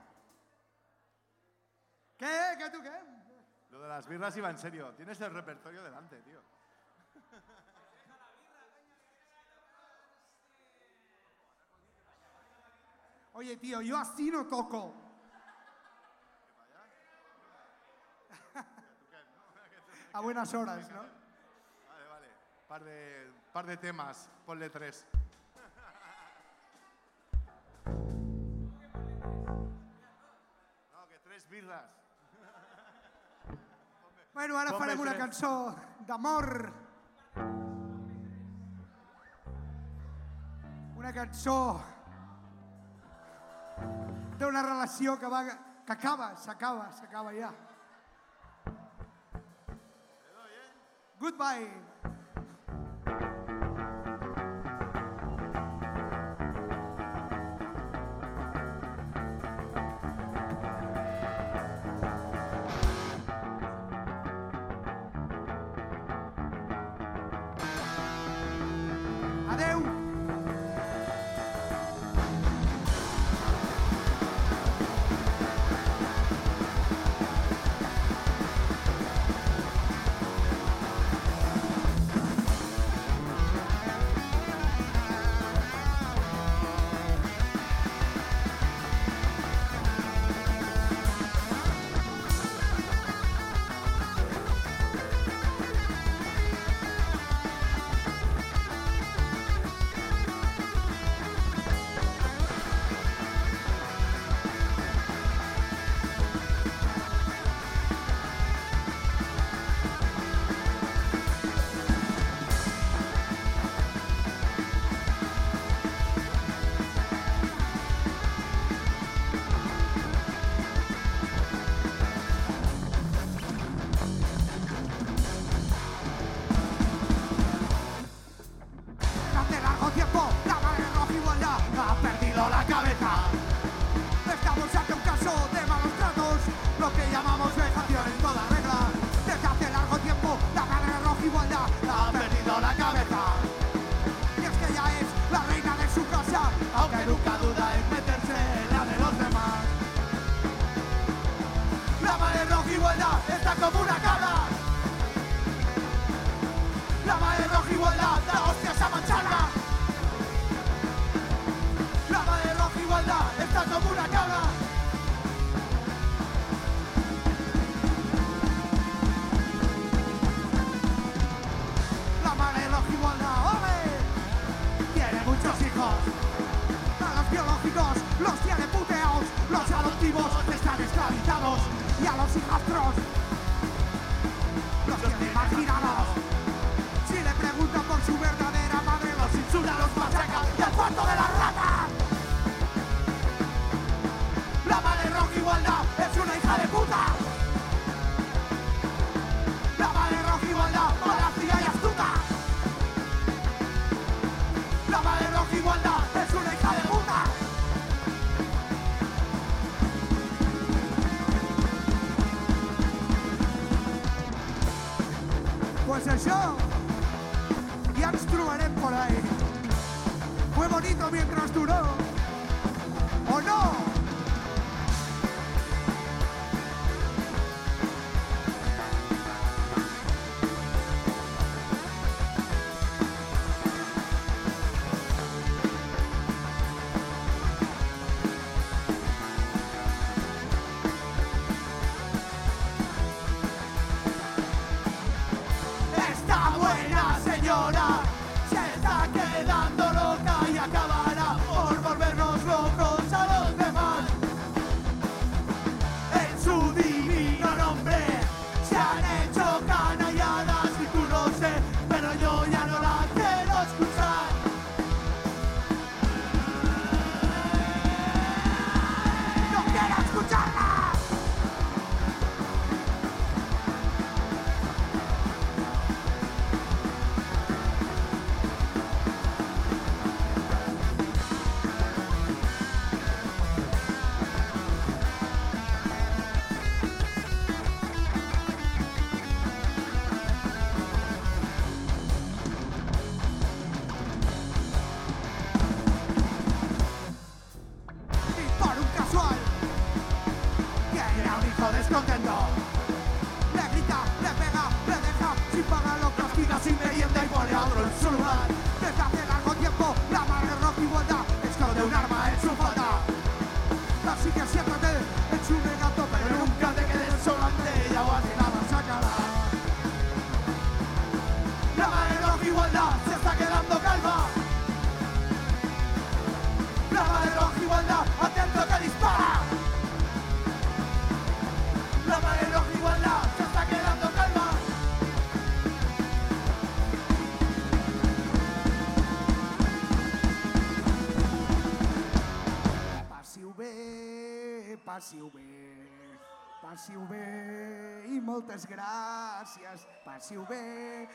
Què? Què toquem? Lo de las birras iba en serio. Tienes el repertorio delante, tío. Oye, tío, yo así no toco. A buenas horas, ¿no? Vale, vale. Par de, par de temas. Ponle tres. No, que tres birras. Bueno, ara Ponme farem una cançó d'amor. Una cançó d'una relació que va que acaba, s'acaba, s'acaba ja. Goodbye. Passiu bé,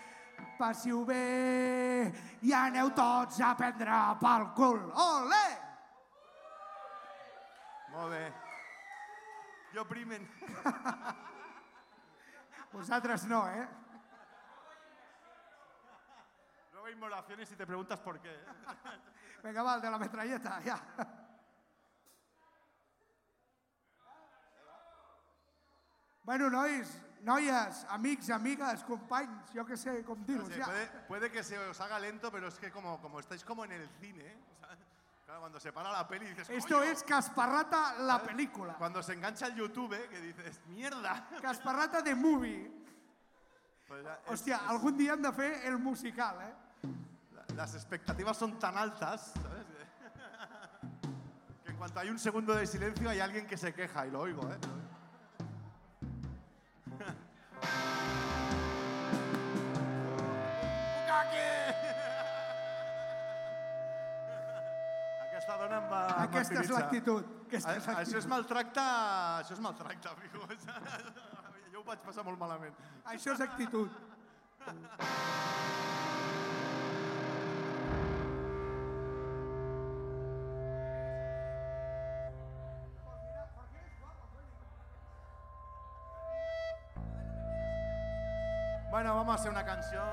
passiu bé i aneu tots a prendre pel cul. Ole! Molt bé. Jo primen. Vosaltres no, eh? Luego hay moraciones y te preguntas por qué. ¿eh? Vinga, va, el de la metralleta, ja. Bueno, nois, noies, amics, amigues, companys, jo que sé com No sé, puede, puede que se os haga lento, pero es que como, como estáis como en el cine, ¿sabes? Claro, cuando se para la peli dices, Esto "Coño". es Casparrata la ¿Sabes? película. Cuando se engancha el YouTube, ¿eh? que dices, mierda. Casparrata de movie. Pues ya es- algun dia hem de fer el musical, eh? la- las expectativas son tan altas, ¿sabes? Que en cuanto hay un segundo de silencio hay alguien que se queja y lo oigo, ¿eh? Aquesta dona em va Aquesta és l'actitud. Això és maltracte... Això és maltracte, amigo. Jo ho vaig passar molt malament. Això és actitud. Vamos a hacer una canción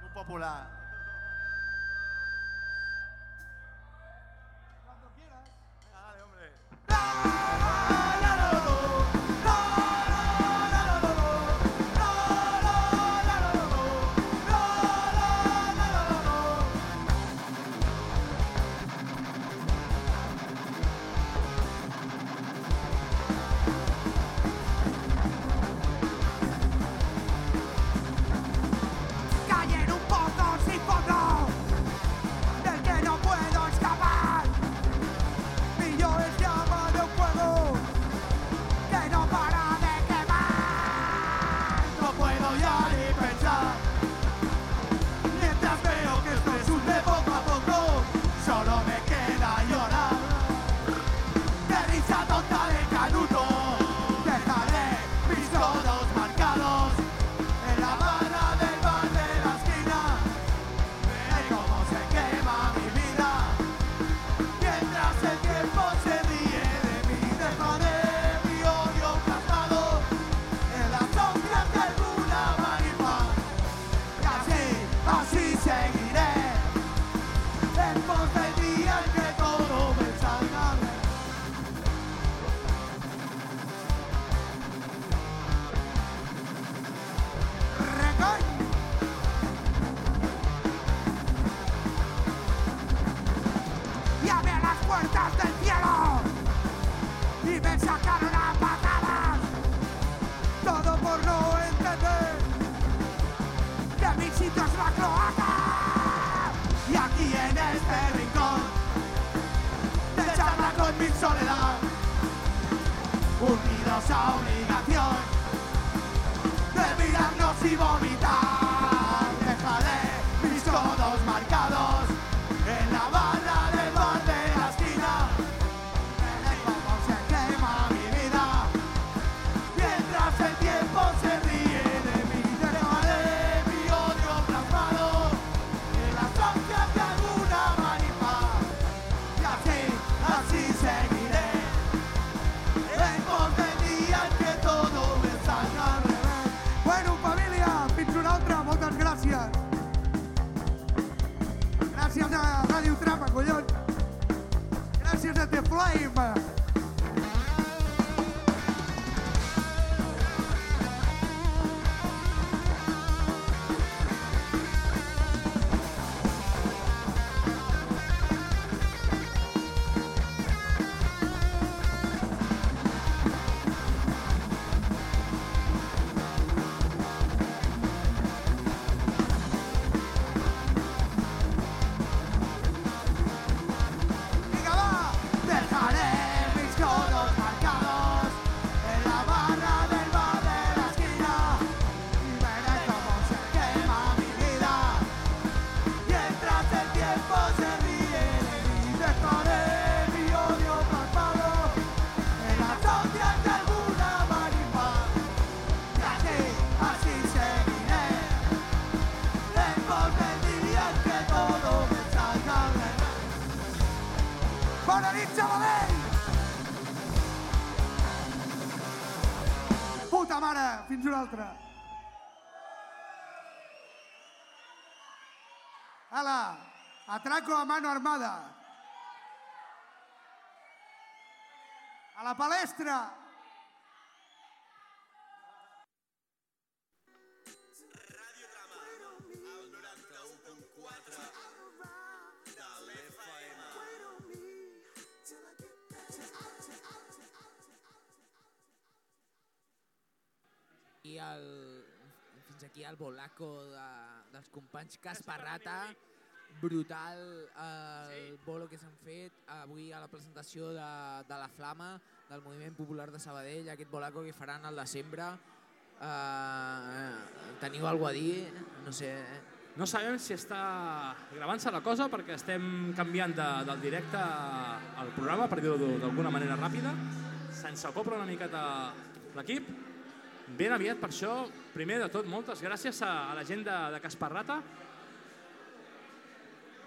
muy popular. Flamengo. Atraco a mano armada. A la palestra. I el, fins aquí el bolaco de, dels companys Casparrata. Brutal eh, el bolo que s'han fet avui a la presentació de, de la Flama del Moviment Popular de Sabadell, aquest bolaco que faran al desembre. Eh, teniu alguna a dir? No sé, No sabem si està gravant-se la cosa perquè estem canviant de, del directe al programa, per dir-ho d'alguna manera ràpida. Se'ns acopla una miqueta l'equip. Ben aviat per això, primer de tot, moltes gràcies a, a la gent de, de Casparrata.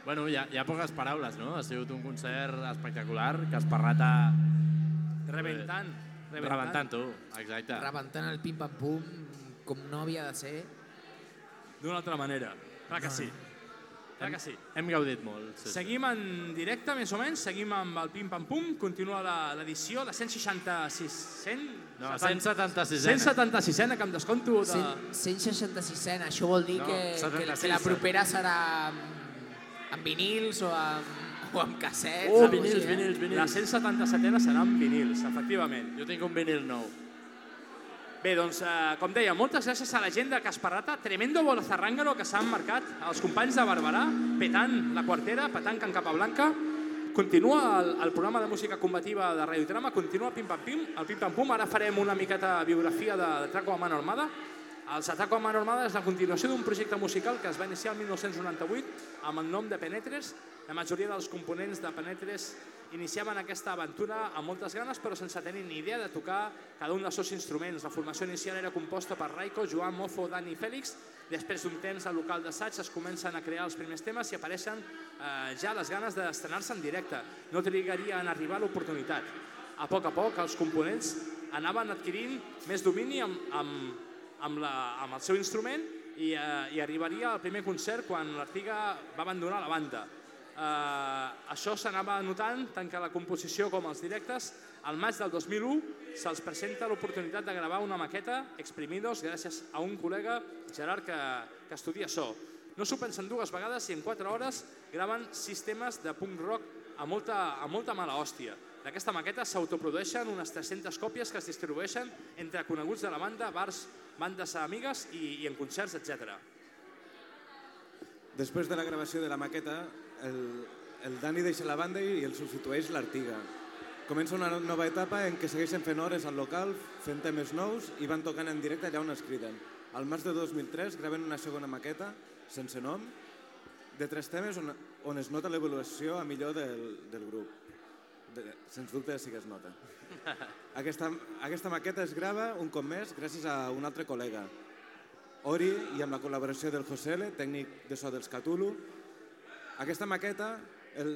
Bueno, hi ha, hi ha poques paraules, no? Ha sigut un concert espectacular, que Esparrata... Rebentant. Rebentant, rebentant tu, exacte. rebentant el pim-pam-pum com no havia de ser. D'una altra manera. Clar que sí. Clar que sí. Hem gaudit molt. Sí, sí. Seguim en directe, més o menys, seguim amb el Pim Pam Pum, continua la- l'edició, la 166... 100? No, 176a. 176a, que em desconto de... 166 això vol dir No, que, que, 76, que la propera serà amb, vinils o amb, o amb cassets. Oh, vinils, així, eh? vinils, vinils. La 177a serà amb vinils, efectivament. Jo tinc un vinil nou. Bé, doncs, eh, com deia, moltes gràcies a la gent de Casparrata. Tremendo bola zarrangano que s'han marcat els companys de Barberà, petant la quartera, petant Can Capablanca. Continua el, el programa de música combativa de Radiotrama, continua Pim Pam Pim, el Pim Pam Pum. Ara farem una miqueta biografia de, de Traco a Mano Armada. Els Ataco a Mano Armada és la continuació d'un projecte musical que es va iniciar el 1998 amb el nom de Penetres. La majoria dels components de Penetres iniciaven aquesta aventura amb moltes ganes però sense tenir ni idea de tocar cada un dels seus instruments. La formació inicial era composta per Raiko, Joan, Mofo, Dani i Fèlix. Després d'un temps al local d'assaig es comencen a crear els primers temes i apareixen eh, ja les ganes d'estrenar-se en directe. No trigaria en arribar l'oportunitat. A poc a poc els components anaven adquirint més domini amb, amb, amb, la, amb el seu instrument i, eh, i arribaria al primer concert quan l'Artiga va abandonar la banda. Eh, això s'anava notant tant que la composició com els directes. Al maig del 2001 se'ls presenta l'oportunitat de gravar una maqueta, Exprimidos, gràcies a un col·lega, Gerard, que, que estudia so. No s'ho pensen dues vegades i en quatre hores graven sis temes de punk rock a molta, a molta mala hòstia. D'aquesta maqueta s'autoprodueixen unes 300 còpies que es distribueixen entre coneguts de la banda, bars, bandes amigues i, i en concerts, etc. Després de la gravació de la maqueta, el, el Dani deixa la banda i el substitueix l'Artiga. Comença una nova etapa en què segueixen fent hores al local, fent temes nous i van tocant en directe allà on es criden. Al març de 2003 graven una segona maqueta, sense nom, de tres temes on, on es nota l'evolució a millor del, del grup. Sens dubte sí que es nota. Aquesta, aquesta maqueta es grava un cop més gràcies a un altre col·lega, Ori, i amb la col·laboració del Josele, tècnic de so dels Catulo. Aquesta maqueta, el,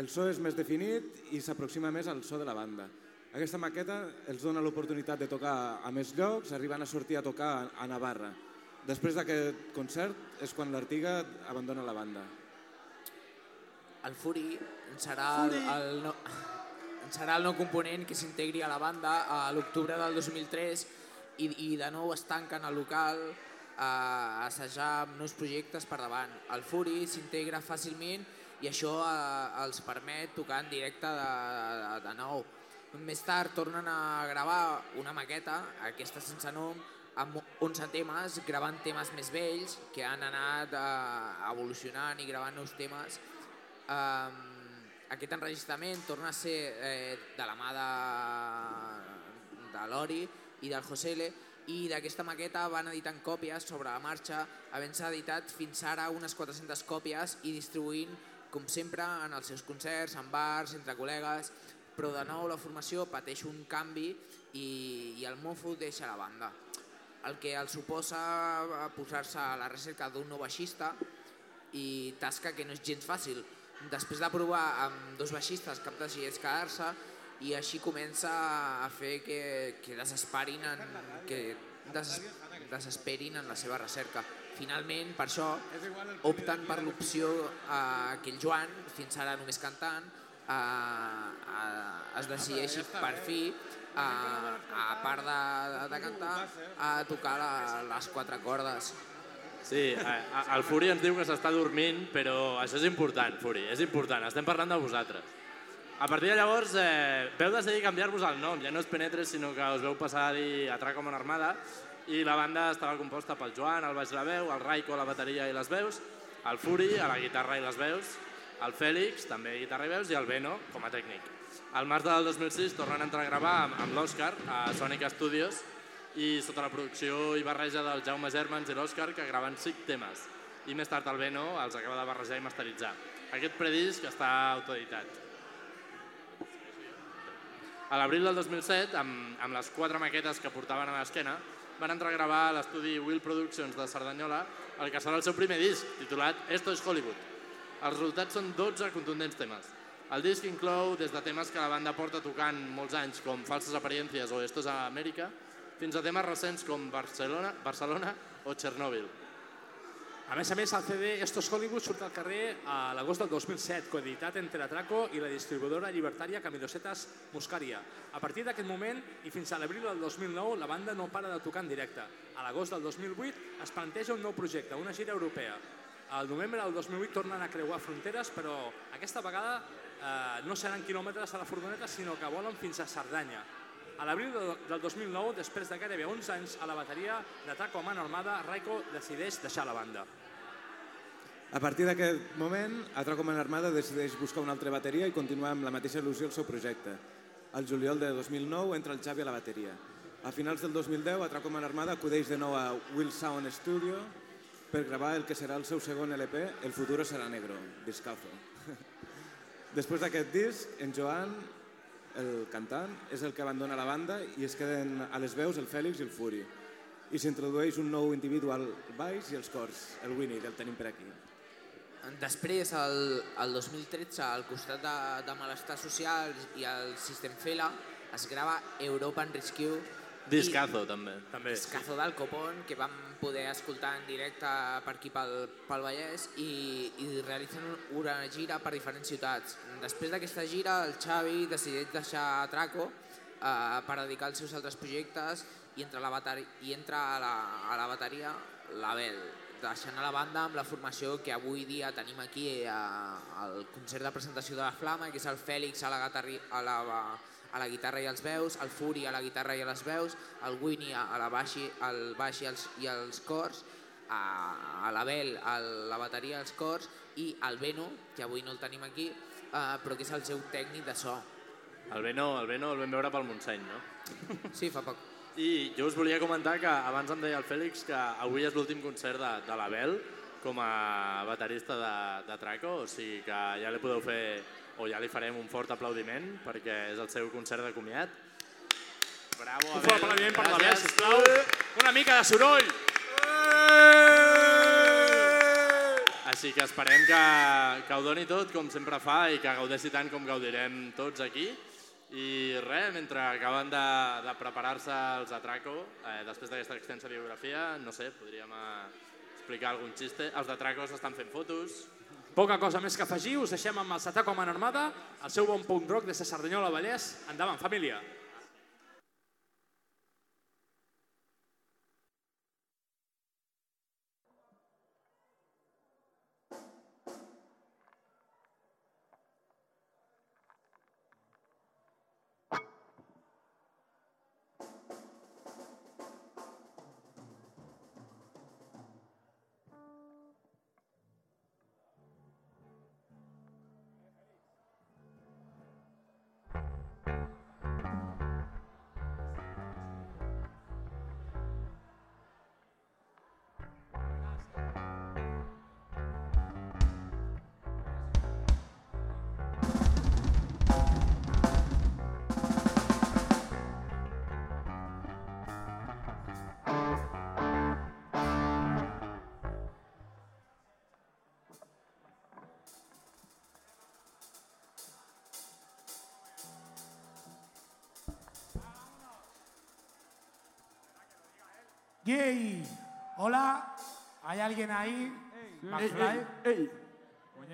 el so és més definit i s'aproxima més al so de la banda. Aquesta maqueta els dona l'oportunitat de tocar a més llocs, arribant a sortir a tocar a Navarra. Després d'aquest concert és quan l'Artiga abandona la banda. El Furi serà el, el, no, serà el nou component que s'integri a la banda a l'octubre del 2003 i, i de nou es tanquen al local a assajar amb nous projectes per davant. El Furi s'integra fàcilment i això eh, els permet tocar en directe de, de, de nou. Més tard tornen a gravar una maqueta, aquesta sense nom, amb 11 temes, gravant temes més vells que han anat eh, evolucionant i gravant nous temes. Um, aquest enregistrament torna a ser eh, de la mà de, de l'Ori i del Josele i d'aquesta maqueta van editant còpies sobre la marxa, havent-se editat fins ara unes 400 còpies i distribuint, com sempre, en els seus concerts, en bars, entre col·legues, però de nou la formació pateix un canvi i, i el Mofo deixa la banda el que el suposa posar-se a la recerca d'un nou baixista i tasca que no és gens fàcil després de provar amb dos baixistes cap decideix quedar-se i així comença a fer que, que desesperin en, que des, desesperin en la seva recerca. Finalment, per això, opten per l'opció eh, que el Joan, fins ara només cantant, eh, eh, es decideixi per fi, eh, a part de, de cantar, a tocar la, les quatre cordes. Sí, el Furi ens diu que s'està dormint, però això és important, Furi, és important, estem parlant de vosaltres. A partir de llavors eh, veu decidir canviar-vos el nom, ja no és Penetres, sinó que us veu passar a dir Atraco amb una armada, i la banda estava composta pel Joan, el baix la veu, el Raiko a la bateria i les veus, el Furi a la guitarra i les veus, el Fèlix, també guitarra i veus, i el Beno com a tècnic. Al març del 2006 tornen a entrar a gravar amb, amb l'Òscar a Sonic Studios i sota la producció i barreja del Jaume Germans i l'Òscar que graven cinc temes i més tard el Beno els acaba de barrejar i masteritzar. Aquest predisc està autoeditat. A l'abril del 2007, amb, amb les quatre maquetes que portaven a l'esquena, van entrar a gravar a l'estudi Will Productions de Cerdanyola el que serà el seu primer disc, titulat Esto es Hollywood. Els resultats són 12 contundents temes. El disc inclou des de temes que la banda porta tocant molts anys, com Falses Apariencias o Esto es Amèrica, fins a temes recents com Barcelona, Barcelona o Chernobyl. A més a més, el CD Estos Hollywood surt al carrer a l'agost del 2007, coeditat entre Atraco i la distribuïdora llibertària Camilosetas Muscaria. A partir d'aquest moment i fins a l'abril del 2009, la banda no para de tocar en directe. A l'agost del 2008 es planteja un nou projecte, una gira europea. Al novembre del 2008 tornen a creuar fronteres, però aquesta vegada eh, no seran quilòmetres a la furgoneta, sinó que volen fins a Cerdanya. A l'abril del 2009, després de gairebé 11 anys a la bateria d'Atraco a mano armada, Raiko decideix deixar la banda. A partir d'aquest moment, Atraco en Armada decideix buscar una altra bateria i continuar amb la mateixa il·lusió el seu projecte. Al juliol de 2009 entra el Xavi a la bateria. A finals del 2010, Atraco en Armada acudeix de nou a Will Sound Studio per gravar el que serà el seu segon LP, El futuro será negro, Discazo. Després d'aquest disc, en Joan, el cantant, és el que abandona la banda i es queden a les veus el Fèlix i el Furi. I s'introdueix un nou individu al baix i els cors, el Winnie, que el tenim per aquí. Després, el, el 2013, al costat de, de Malestar Social i el System Fela, es grava European Rescue. Discazo, també. també. Discazo del Copón, que vam poder escoltar en directe per aquí pel, pel Vallès i, i realitzen una gira per diferents ciutats. Després d'aquesta gira, el Xavi decideix deixar Traco eh, per dedicar als seus altres projectes i entra a la, i entra a la, a la bateria l'Abel, deixant a la banda amb la formació que avui dia tenim aquí a, al concert de presentació de la Flama, que és el Fèlix a la, guitarri, a la, a la guitarra i els veus, el Furi a la guitarra i a les veus, el Winnie a la baixi, al baix i els, i els cors, a, a l'Abel a la bateria i els cors i el Beno, que avui no el tenim aquí, eh, però que és el seu tècnic de so. El Beno, el Beno el vam veure pel Montseny, no? Sí, fa poc. I jo us volia comentar que abans em deia el Fèlix que avui és l'últim concert de, de l'Abel com a baterista de, de Traco, o sigui que ja li podeu fer, o ja li farem un fort aplaudiment perquè és el seu concert de comiat. Bravo, Un Abel. fort aplaudiment per l'Abel, sisplau. Una mica de soroll. Així que esperem que, que ho doni tot com sempre fa i que gaudeixi tant com gaudirem tots aquí. I res, mentre acaben de, de preparar-se els Atraco, eh, després d'aquesta extensa biografia, no sé, podríem eh, explicar algun xiste. Els d'Atraco s'estan fent fotos. Poca cosa més que afegir, us deixem amb el Satà com a armada, el seu bon punk rock des de Cerdanyola Vallès. Endavant, família. Gay. Hola, ¿hay alguien ahí? Ey, ey, ey.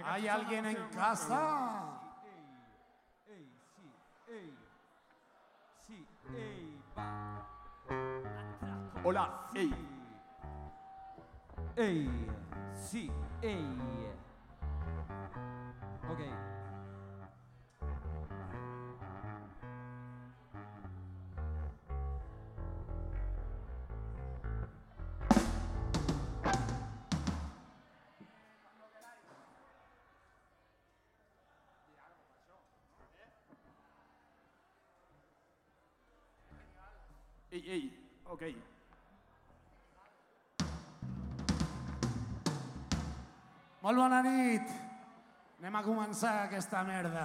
¿Hay alguien en casa? Hola, ey. Ey, sí, ey. Okay. Ei, ei, ok. Molt bona nit. Anem a començar aquesta merda.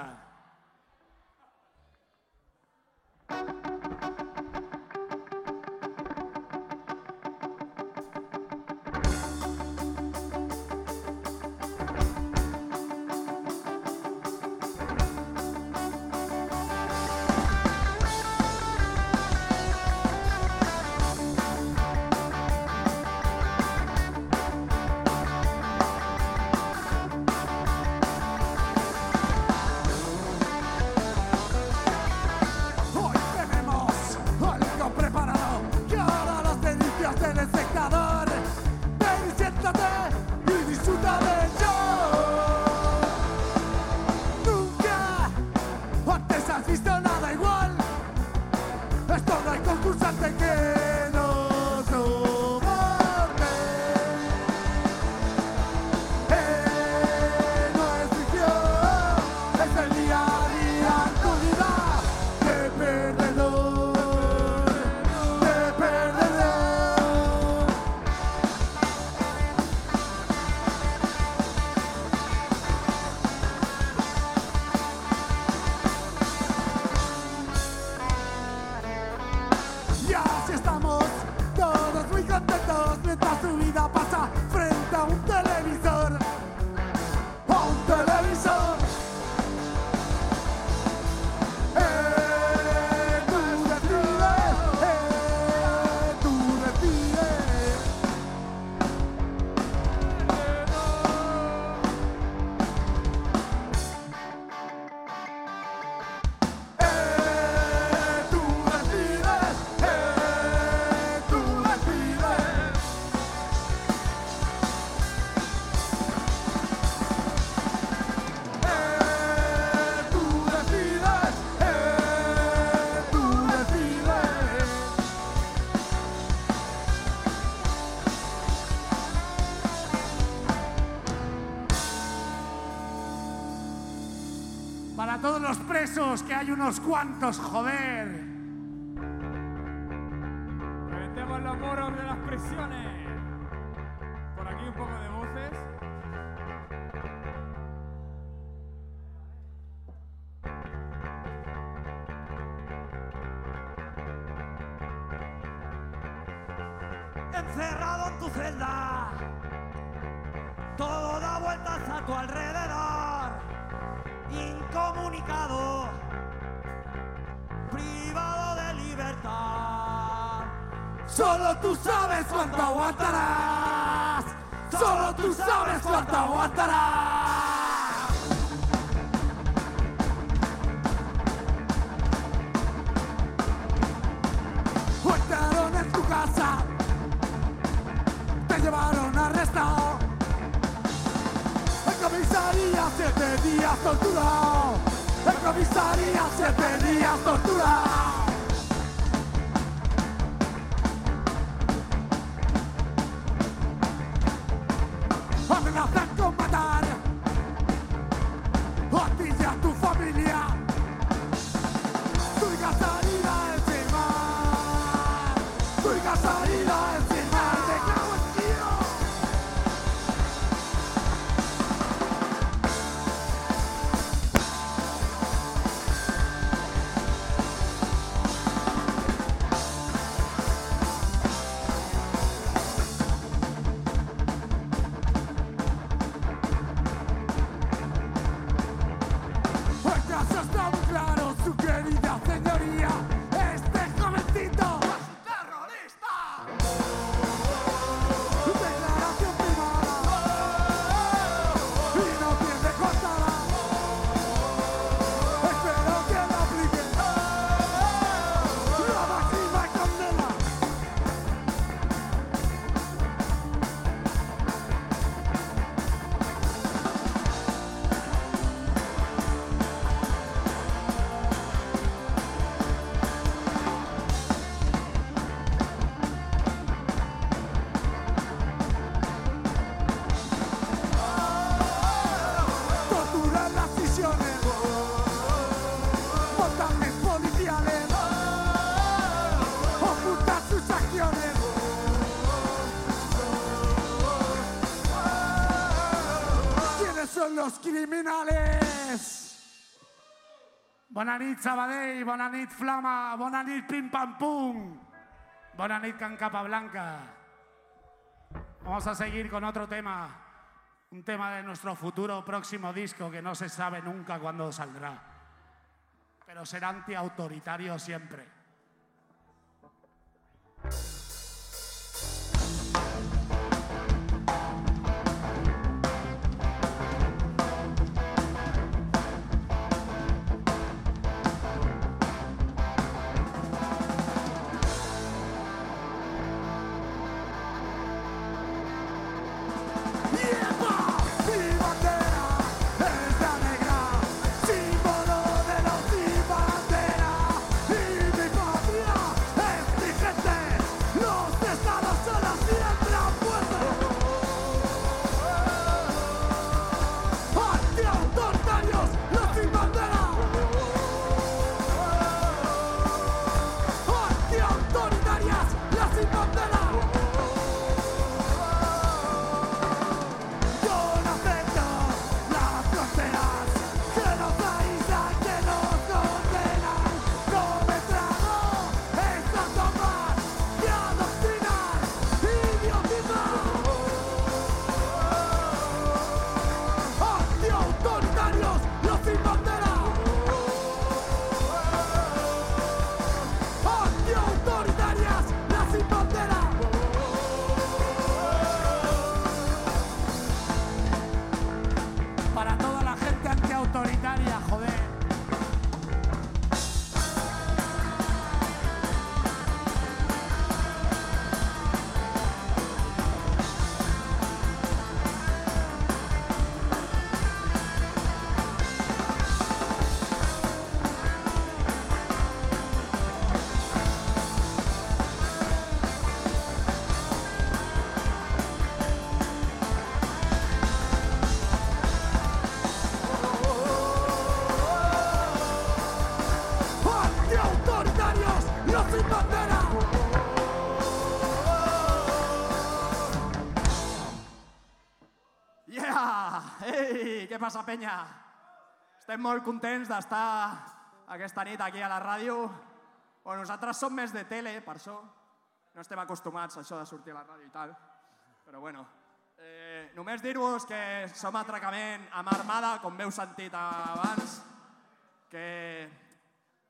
estamos. Todos muy contentos mientras tu vida unos cuantos, joder. Solo tú sabes cuánto aguantarás. Solo tú sabes cuánto aguantarás. Fuertaron en tu casa, te llevaron arrestado. En comisaría siete días torturado. En comisaría siete días torturado. Nit, Flama, bona nit, Pim Pam Pum, bona nit, Can. Vamos a seguir con otro tema, un tema de nuestro futuro próximo disco que no se sabe nunca cuándo saldrá, pero será antiautoritario siempre. Passa, penya? Estem molt contents d'estar aquesta nit aquí a la ràdio. Bueno, nosaltres som més de tele, per això. No estem acostumats a això de sortir a la ràdio i tal. Però bueno, eh, només dir-vos que som atracament amb Armada, com veu sentit abans, que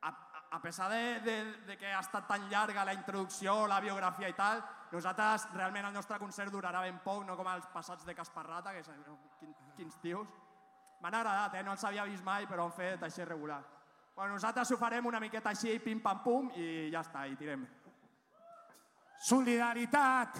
a, a pesar de, de, de que ha estat tan llarga la introducció, la biografia i tal, nosaltres realment el nostre concert durarà ben poc, no com els passats de Casparrata, que sabeu quin, quins tios. M'han agradat, eh? no els havia vist mai, però han fet així regular. Bueno, nosaltres ho farem una miqueta així, pim pam pum, i ja està, i tirem. Solidaritat.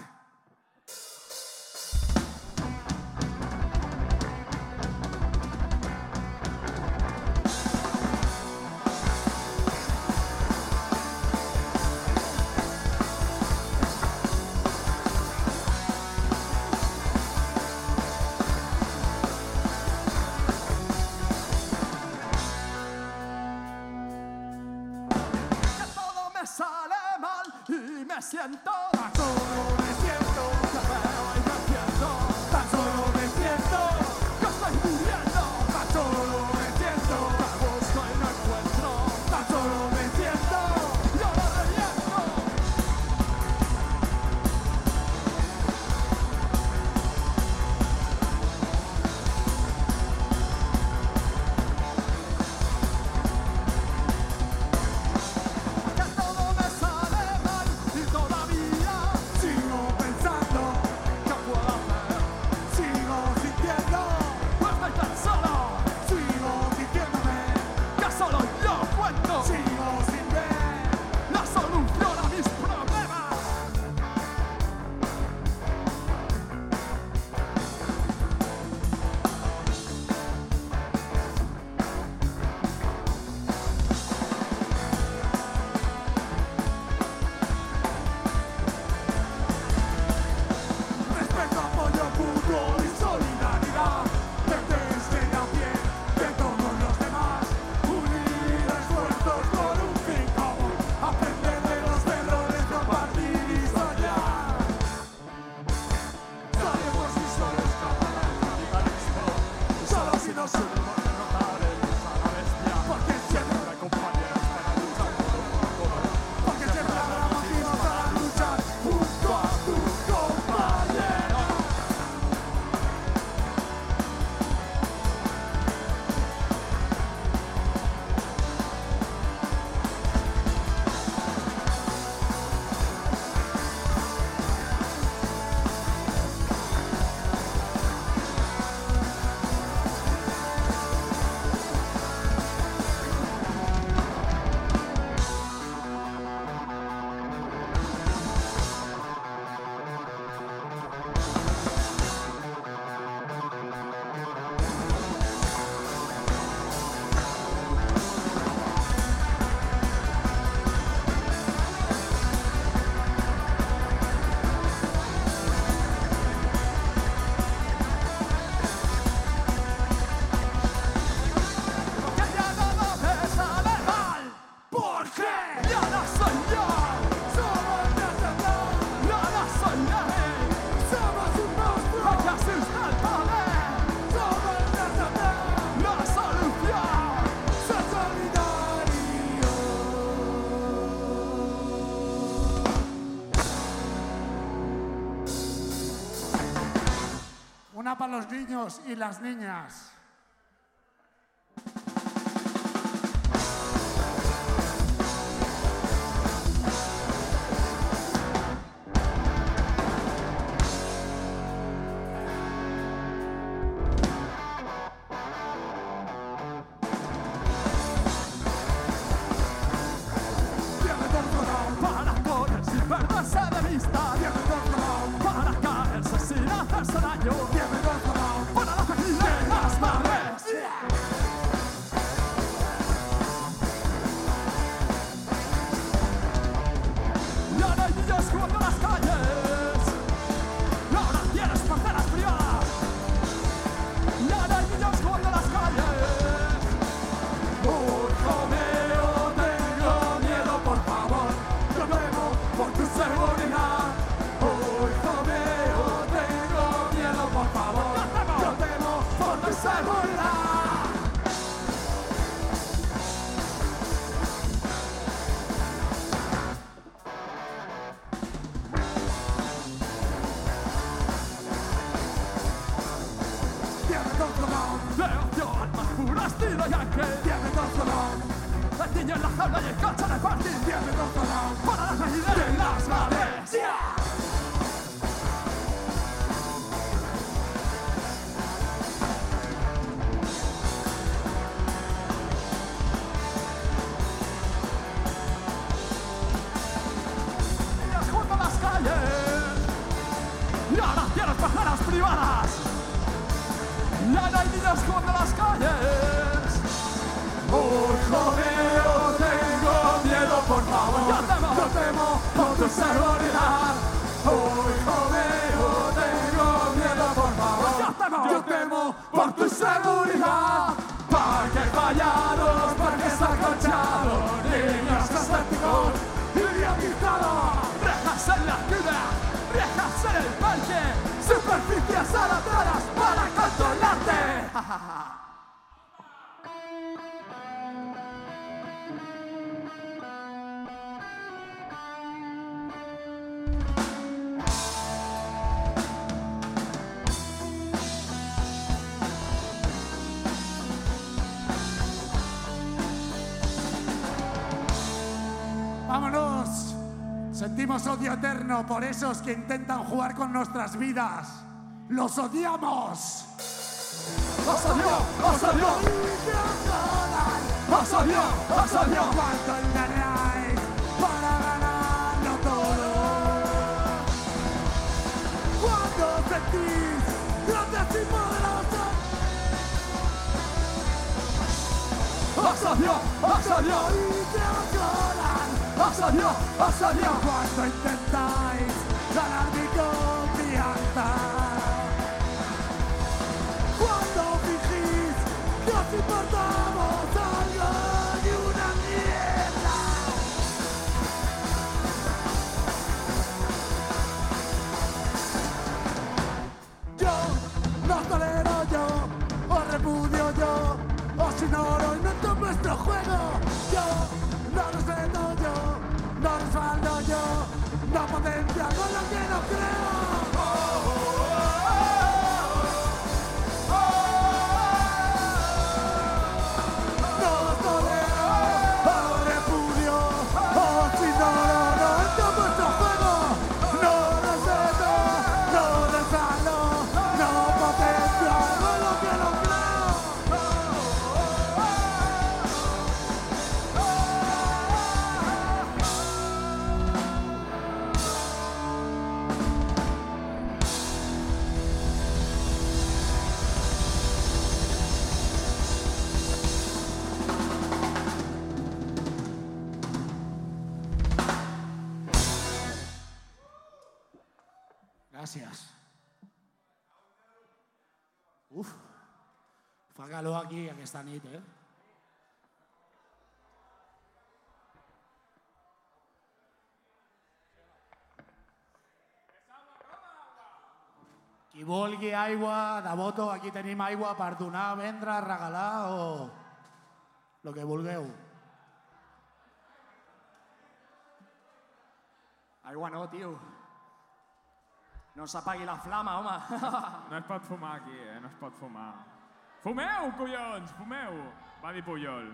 Y las niñas. Sentimos odio eterno por esos que intentan jugar con nuestras vidas. Los odiamos. ¡Os odio! ¡Os odio! ¡Os odio! ¡Os odio! Cuánto engañáis para ganarlo todo. Cuando sentís grandes y poderosos. ¡Os odio! ¡Os odio! assaggia, cuando Quando intentai sanarmi confianza. Cuando fingis que os importamos algo di una mierda. Yo no tolero yo, os repudio yo, os ignoro y no en vuestro juego. Vulgui aigua, de voto, aquí tenim aigua per donar, vendre, regalar o el que vulgueu. Aigua no, tio. No s'apagui la flama, home. No es pot fumar aquí, eh? No es pot fumar. Fumeu, collons, fumeu! Va dir Puyol.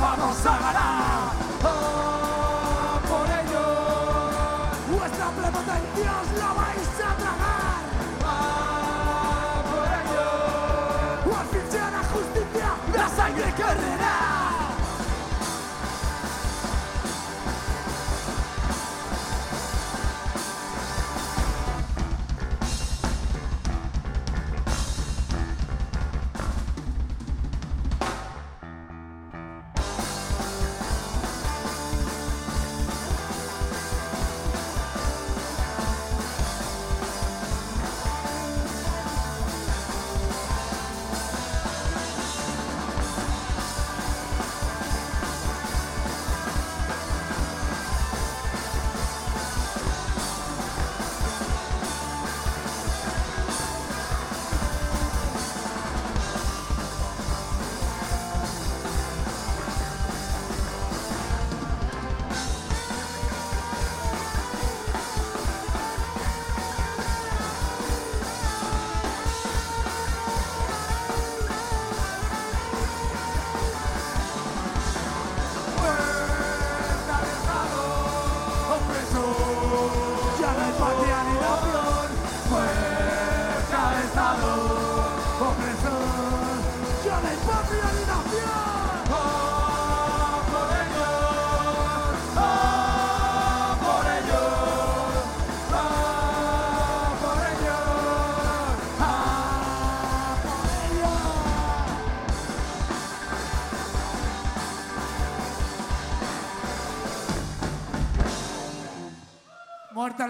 Vamos a ganar.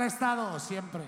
arrestado siempre.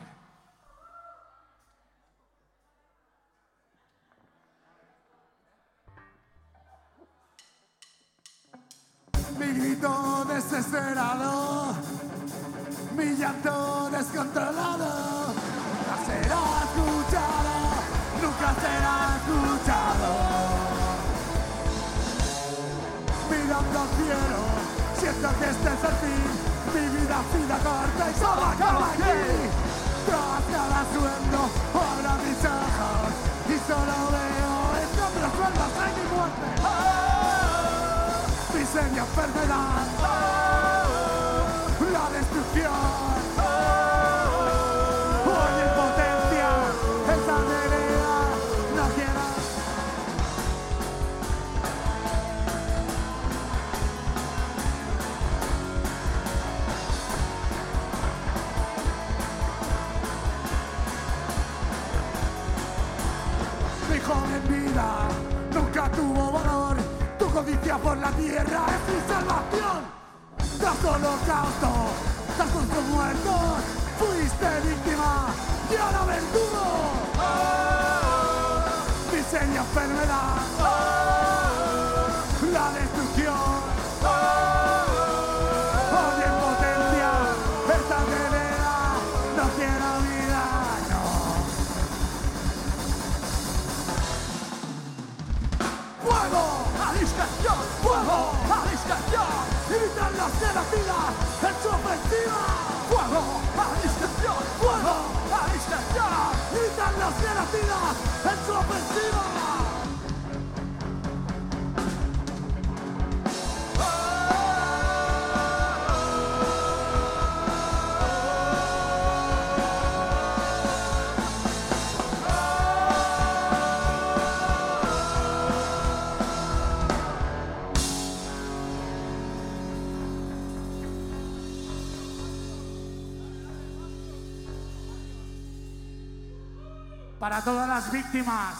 Para todas las víctimas.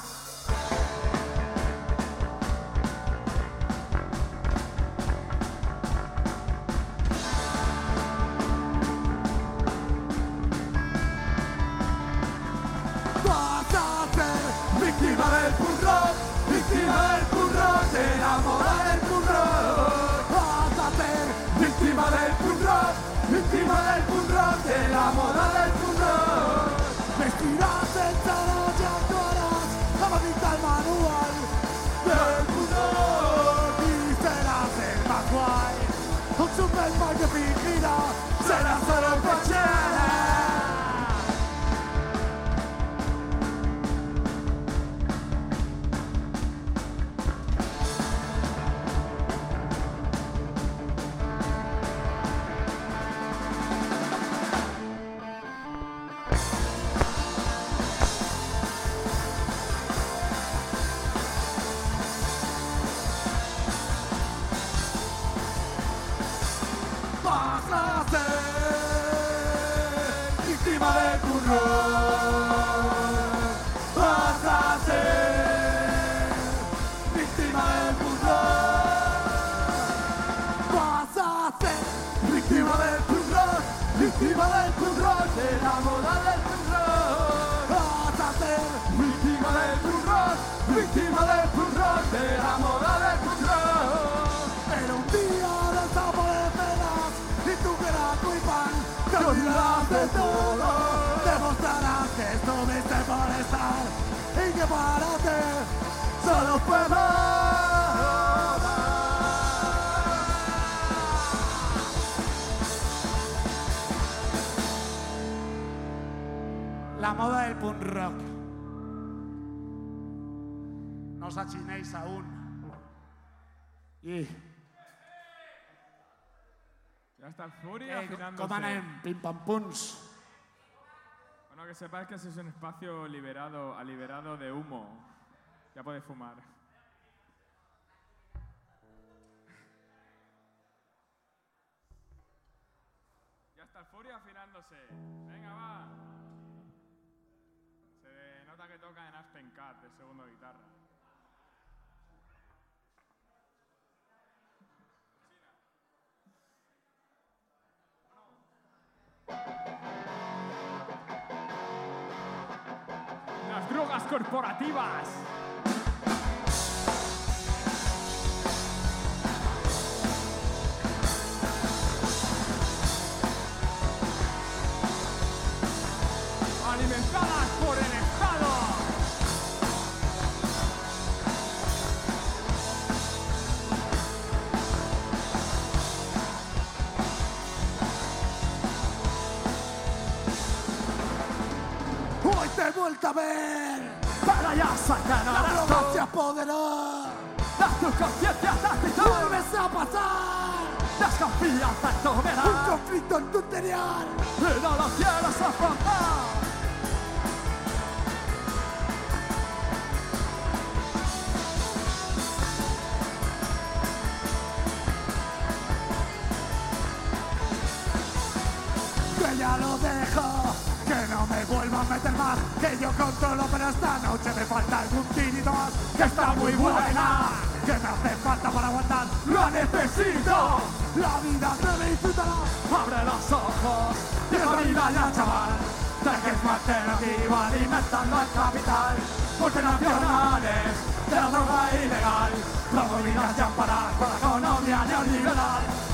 Com anem? Pim pam pums. Bueno, que sepáis que ese es un espacio liberado, liberado de humo. Ya podéis fumar. Corporativas. Alimentadas por el sacará La broma se apoderará. Las tus conciencias actitud. Vuelves a pasar. Desconfías de tu. Un conflicto en tu interior. Y no lo quieres afrontar. Que yo controlo, pero esta noche me falta algún tirito más, que está muy buena, que me hace falta para aguantar, lo necesito, la vida debe disfrutarla, abre los ojos, y la vida ya chaval, de que es mantener vivo alimentando al capital, multinacionales, de la droga ilegal, promovidas ya para la economía neoliberal.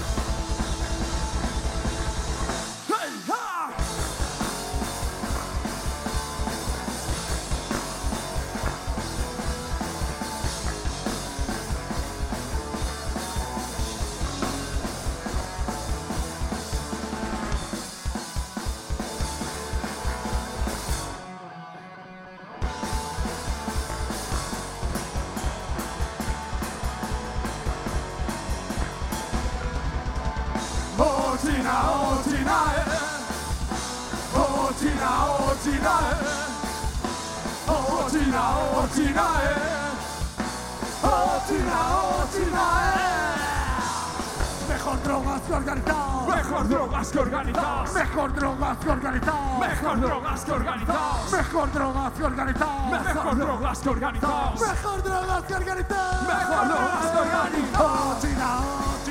Que organizados. Mejor drogas que organizados. Mejor drogas que organizados.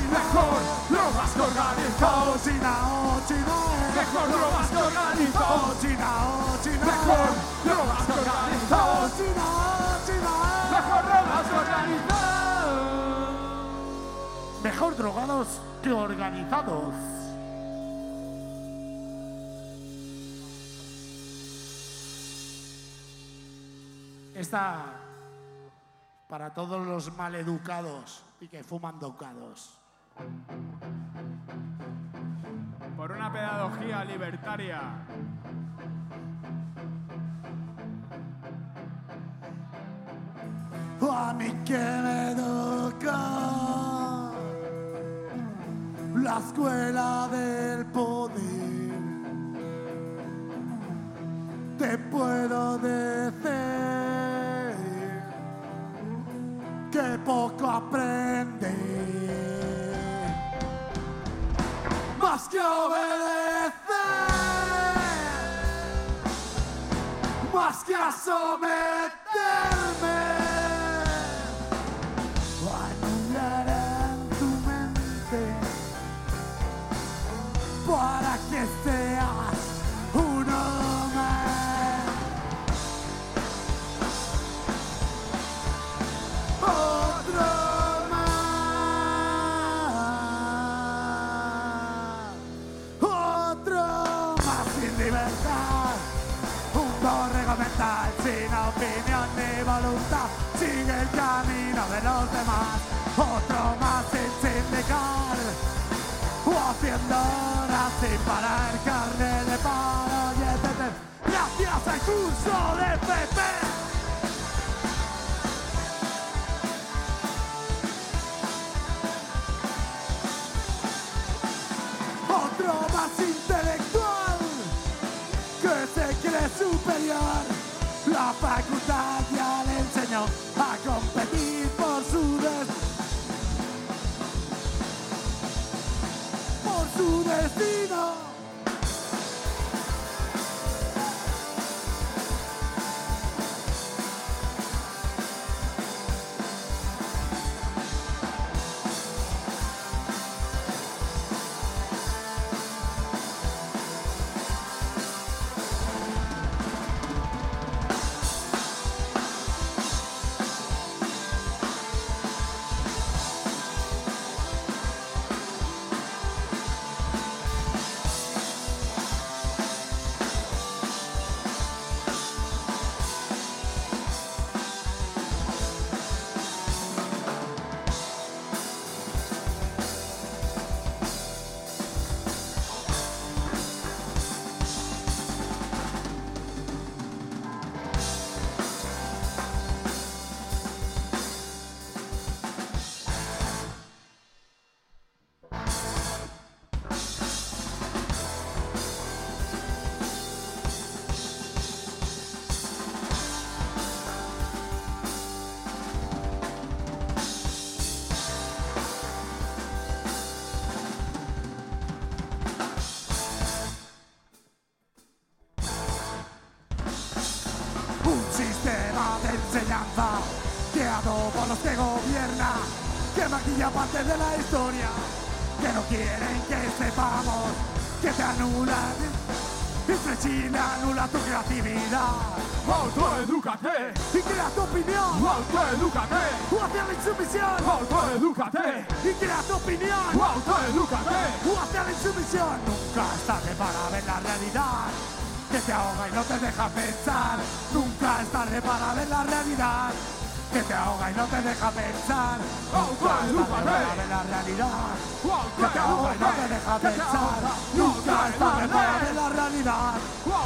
Mejor drogas que organizados. Mejor drogas que organizados. Mejor drogas que organizados. Mejor drogas que organizados. Mejor drogados que organizados. Esta para todos los maleducados y que fuman docados. Por una pedagogía libertaria. A mí que me toca la escuela del poder. Te puedo decir que poco aprende. Más que obedecer, más que someterme. anular en tu mente para que camino de los demás. Otro más sin sindicar. O haciendo horas sin parar carne de paro y etc. Gracias al curso de PP. Otro más intelectual que se cree superior. La facultad ya le enseñó competir por su des- por su destino. Los que gobierna, que maquilla parte de la historia, que no quieren que sepamos, que te anulan, entre Chile anula tu creatividad. Autoedúcate. Y crea tu opinión. Autoedúcate. O hacia la insumisión. Autoedúcate. Y crea tu opinión. Autoedúcate. O hacia la insumisión. Nunca es tarde para ver la realidad. Que te ahoga y no te deja pensar. Nunca es tarde para ver la realidad. Que te ahoga y no te deja pensar. Nunca es para ver la realidad. Que te ahoga y no te deja pensar. Nunca es para ver la realidad.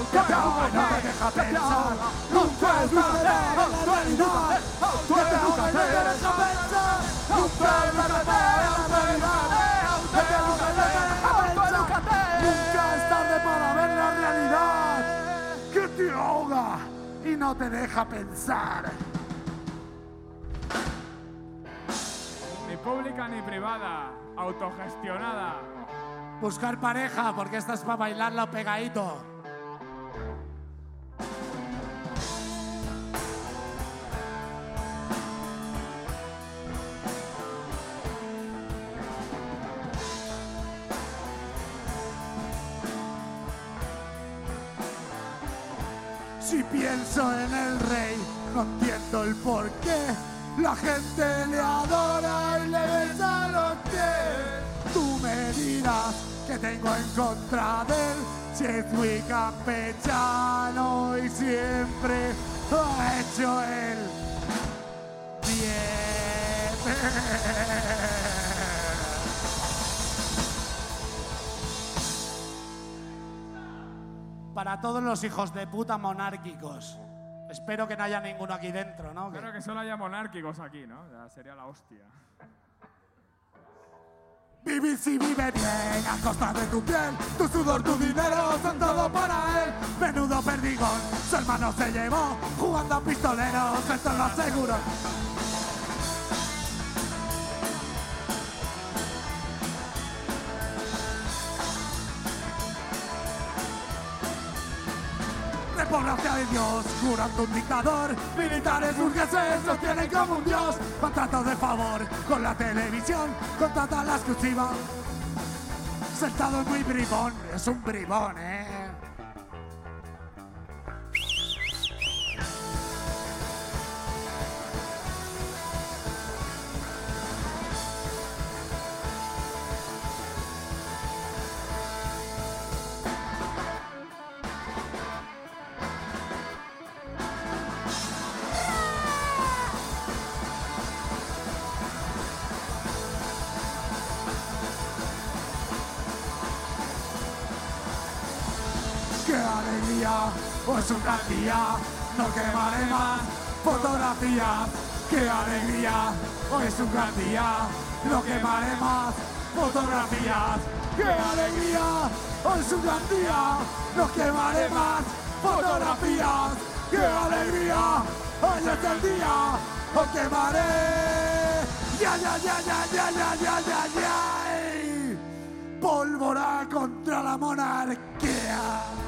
Que te ahoga y no te deja pensar. Nunca es para ver la realidad. Que te ahoga y no te deja pensar. Nunca es para ver la realidad. Que te ahoga y no te deja pensar. Nunca es tarde para ver la realidad. Que te ahoga y no te deja pensar. Pública ni privada, autogestionada. Buscar pareja, porque esta es para bailarla pegadito. Si pienso en el rey, no entiendo el por qué. La gente le adora y le besa los pies. Tú me dirás que tengo en contra de él. Si muy campechano y siempre lo ha hecho él. Bien. Para todos los hijos de puta monárquicos. Espero que no haya ninguno aquí dentro, ¿no? Espero que solo haya monárquicos aquí, ¿no? Ya sería la hostia. Vivir si vive bien a costa de tu piel, tu sudor, tu dinero son todo para él. Menudo perdigón, su hermano se llevó jugando a pistoleros, esto lo aseguro. Por gracia de Dios, jurando un dictador, militares burgueses lo tienen como un dios. Contrato de favor con la televisión, contrata la exclusiva. Sentado es muy bribón, es un bribón, eh. Es un gran día, no quemaré más fotografías. ¡Qué alegría! Hoy es un gran día, no quemaré más fotografías. ¡Qué alegría! Hoy es un gran día, no quemaré más fotografías. ¡Qué alegría! Hoy es el día, hoy quemaré. ¡Ya, ya, ya, ya, ya, ya, ya, ya, ya! Pólvora contra la monarquía.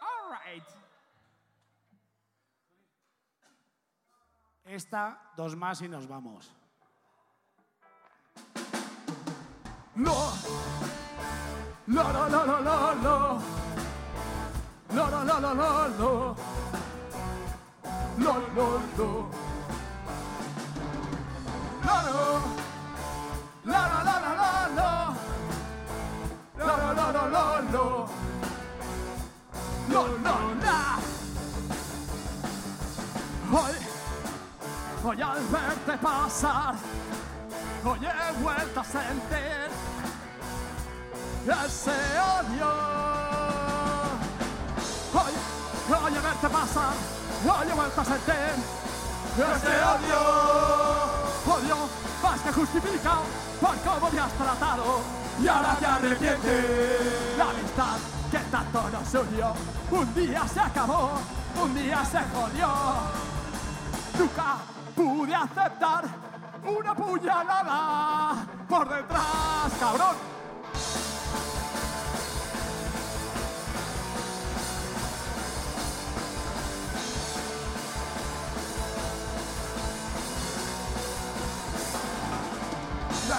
All right. Esta, dos más y nos vamos. No. No, no, no, no, no, no. No, no, no, no, no, no. No, no, no. No, no. No, no, no, no, No, no, no, no, no, no. No, no, no. Hoy, hoy al verte pasar, hoy he vuelto a sentir ese odio. Hoy, hoy al verte pasar, hoy he vuelto a sentir ese odio. Odio más que justifica por cómo me has tratado y ahora te arrepientes. La amistad que tanto nos unió, un día se acabó, un día se jodió. Nunca pude aceptar una puñalada por detrás, cabrón.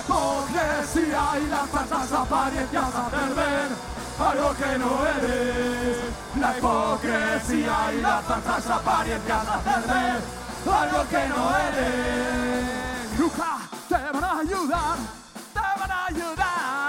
Hipocresía y las falsas apariencias hacen ver algo que no eres. La hipocresía y las falsas apariencias hacen ver algo que no eres. Nunca te van a ayudar, te van a ayudar,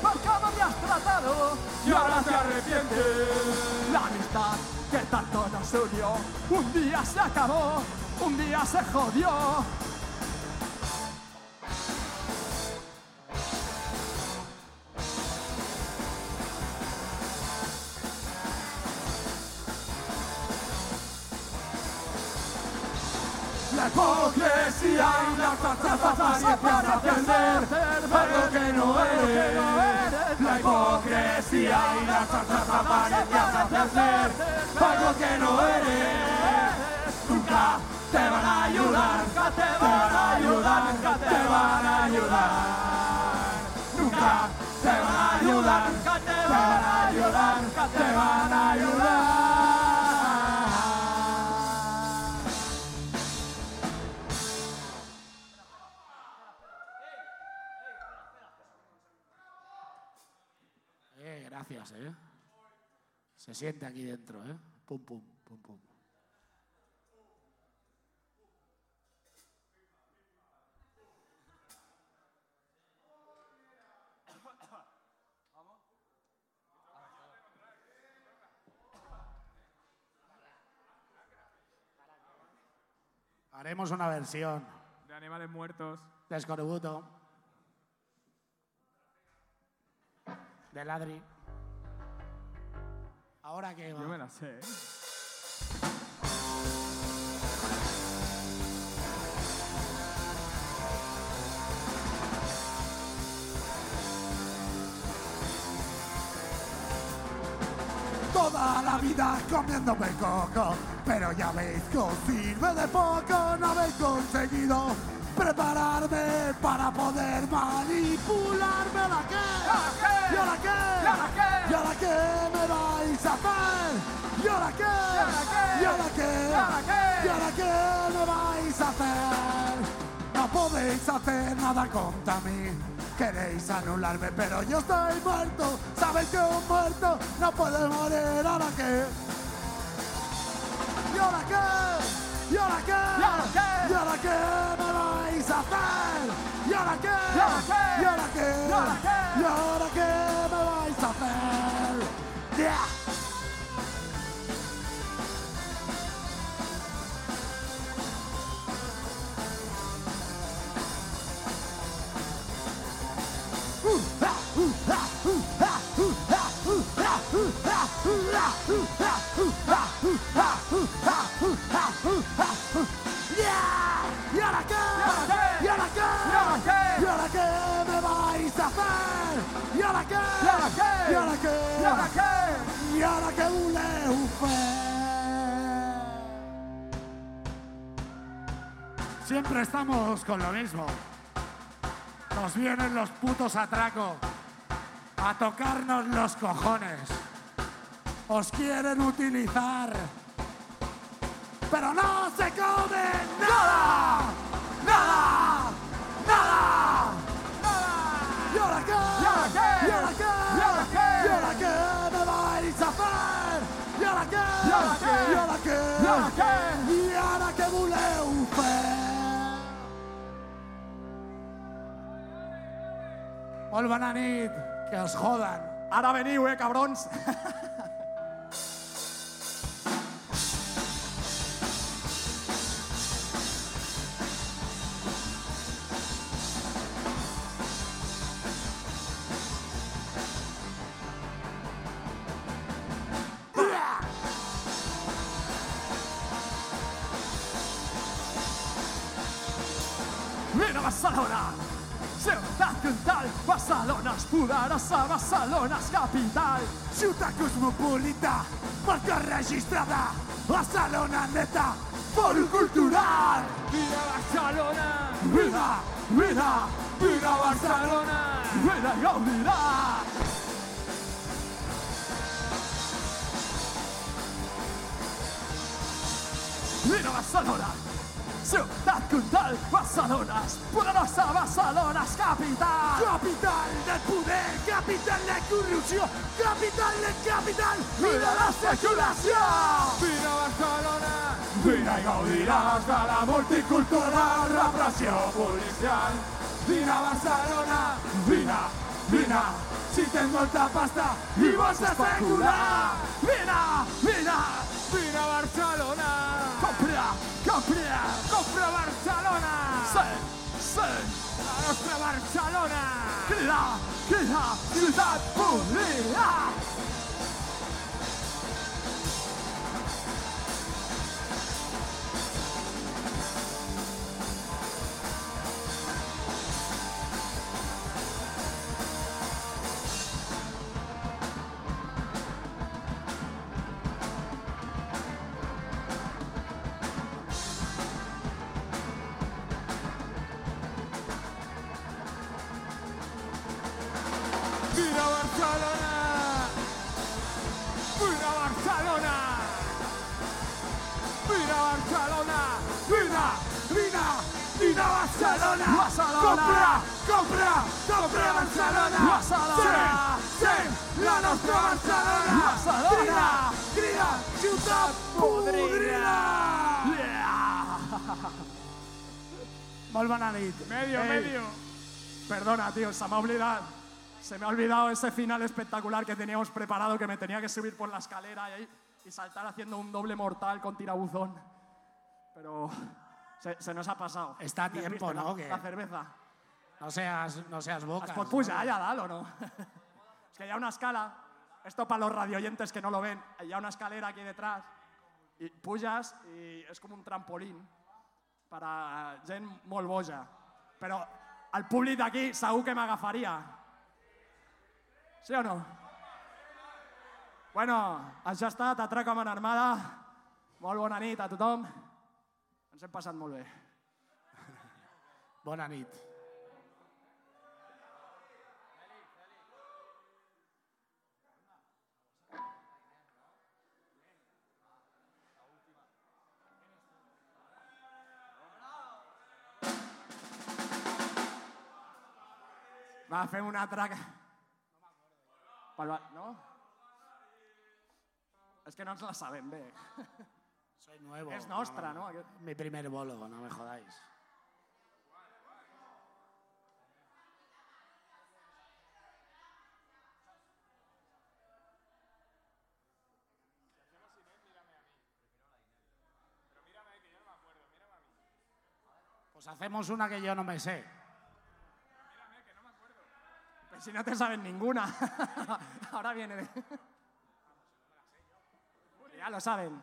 por cómo me has tratado y ahora te arrepientes. La amistad que tanto nos unió, un día se acabó, un día se jodió. La apariencia para aprender algo que no eres. Nunca te van a ayudar, nunca te van a ayudar, nunca te van a ayudar. Nunca te van a ayudar, nunca te van a ayudar, nunca te van a ayudar. Se siente aquí dentro, ¿eh? Pum, pum, pum, pum. Haremos una versión De animales muertos. de Escorbuto, de Ladri. Ahora que Yo me la sé, ¿eh? Toda la vida comiéndome coco, pero ya veis que os sirve de poco, no habéis conseguido prepararme para poder manipularme. ¿A la qué? ¿Y ahora qué? ¿Y ahora qué? ¿Y ahora qué me vais a hacer? ¿Y ahora qué? ¿Y ahora qué? ¿Y ahora qué? ¿Y ahora qué me vais a hacer? No podéis hacer nada contra mí. Queréis anularme, pero yo estoy muerto. Sabéis que un muerto no puede morir. ¿Ahora qué? ¿Y ahora qué? ¿Y ahora qué? ¿Y ahora qué? ¿Y ahora qué hacer? ¿Y ahora qué? ¿Y ahora qué? ¿Y ahora qué? ¿Y ahora qué? ¿Y ahora qué? ¿Y ahora qué voleu fer? Siempre estamos con lo mismo. Nos vienen los putos atracos a tocarnos los cojones. Os quieren utilizar, pero no se nada, nada, nada. Qué? ¿Y ahora qué voleu fer? Molt bona nit, que os jodan. Ara veniu, eh, cabrons? Barcelona, ciutat continental, Barcelona és poderosa, Barcelona és capital. Ciutat cosmopolita, marca registrada, Barcelona neta, fòrum cultural. Vine a Barcelona, Vida, vida, vine a Barcelona, vine a gaudiràs. Vine a Barcelona, ciutat condal, Barcelona, poderosa Barcelona és capital. Capital del poder, capital de corrupció, capital del capital i de l'especulació. Vine a Barcelona, Vine i gaudiràs de la multicultural repressió policial. vine a Barcelona, Vine, vine, si tens molta pasta i vols especular. Vine, vine, vine a Barcelona. compra, Copia, compra Barcelona. Sí, sí. La nostra Barcelona. La, la ciutat pública. Vine a Barcelona. Barcelona. Compra, compra, compra Barcelona. Barcelona. Sent, sent la nostra Barcelona. Barcelona. Crida, crida, ciutat podrida. Molt bona nit. Medio, Ei, medio. Perdona, tío, se me ha olvidado. Se me ha olvidado ese final espectacular que teníamos preparado, que me tenía que subir por la escalera y, y saltar haciendo un doble mortal con tirabuzón. Pero se, se nos ha pasado. Está a tiempo, la- ¿no? Que- La cerveza. No seas, no seas boca. Es pot pujar allà dalt o no? es que hi ha una escala, esto para los radioyentes que no lo ven, hi ha una escalera aquí detrás i puges i és com un trampolín per a gent molt boja. Però el públic d'aquí segur que m'agafaria. Sí o no? Bueno, això ha estat Atraco amb Armada. Molt bona nit a tothom. Ens hem passat molt bé. Bona nit. Va, fem un altre... que- Pel ba- No? És que no ens la sabem bé. Soy nuevo. És nostra, no? Aquest- Mi primer bolo, no me jodáis. Pues hacemos una que yo no me sé. Pero si no te saben ninguna. Ahora viene de... Ya lo saben.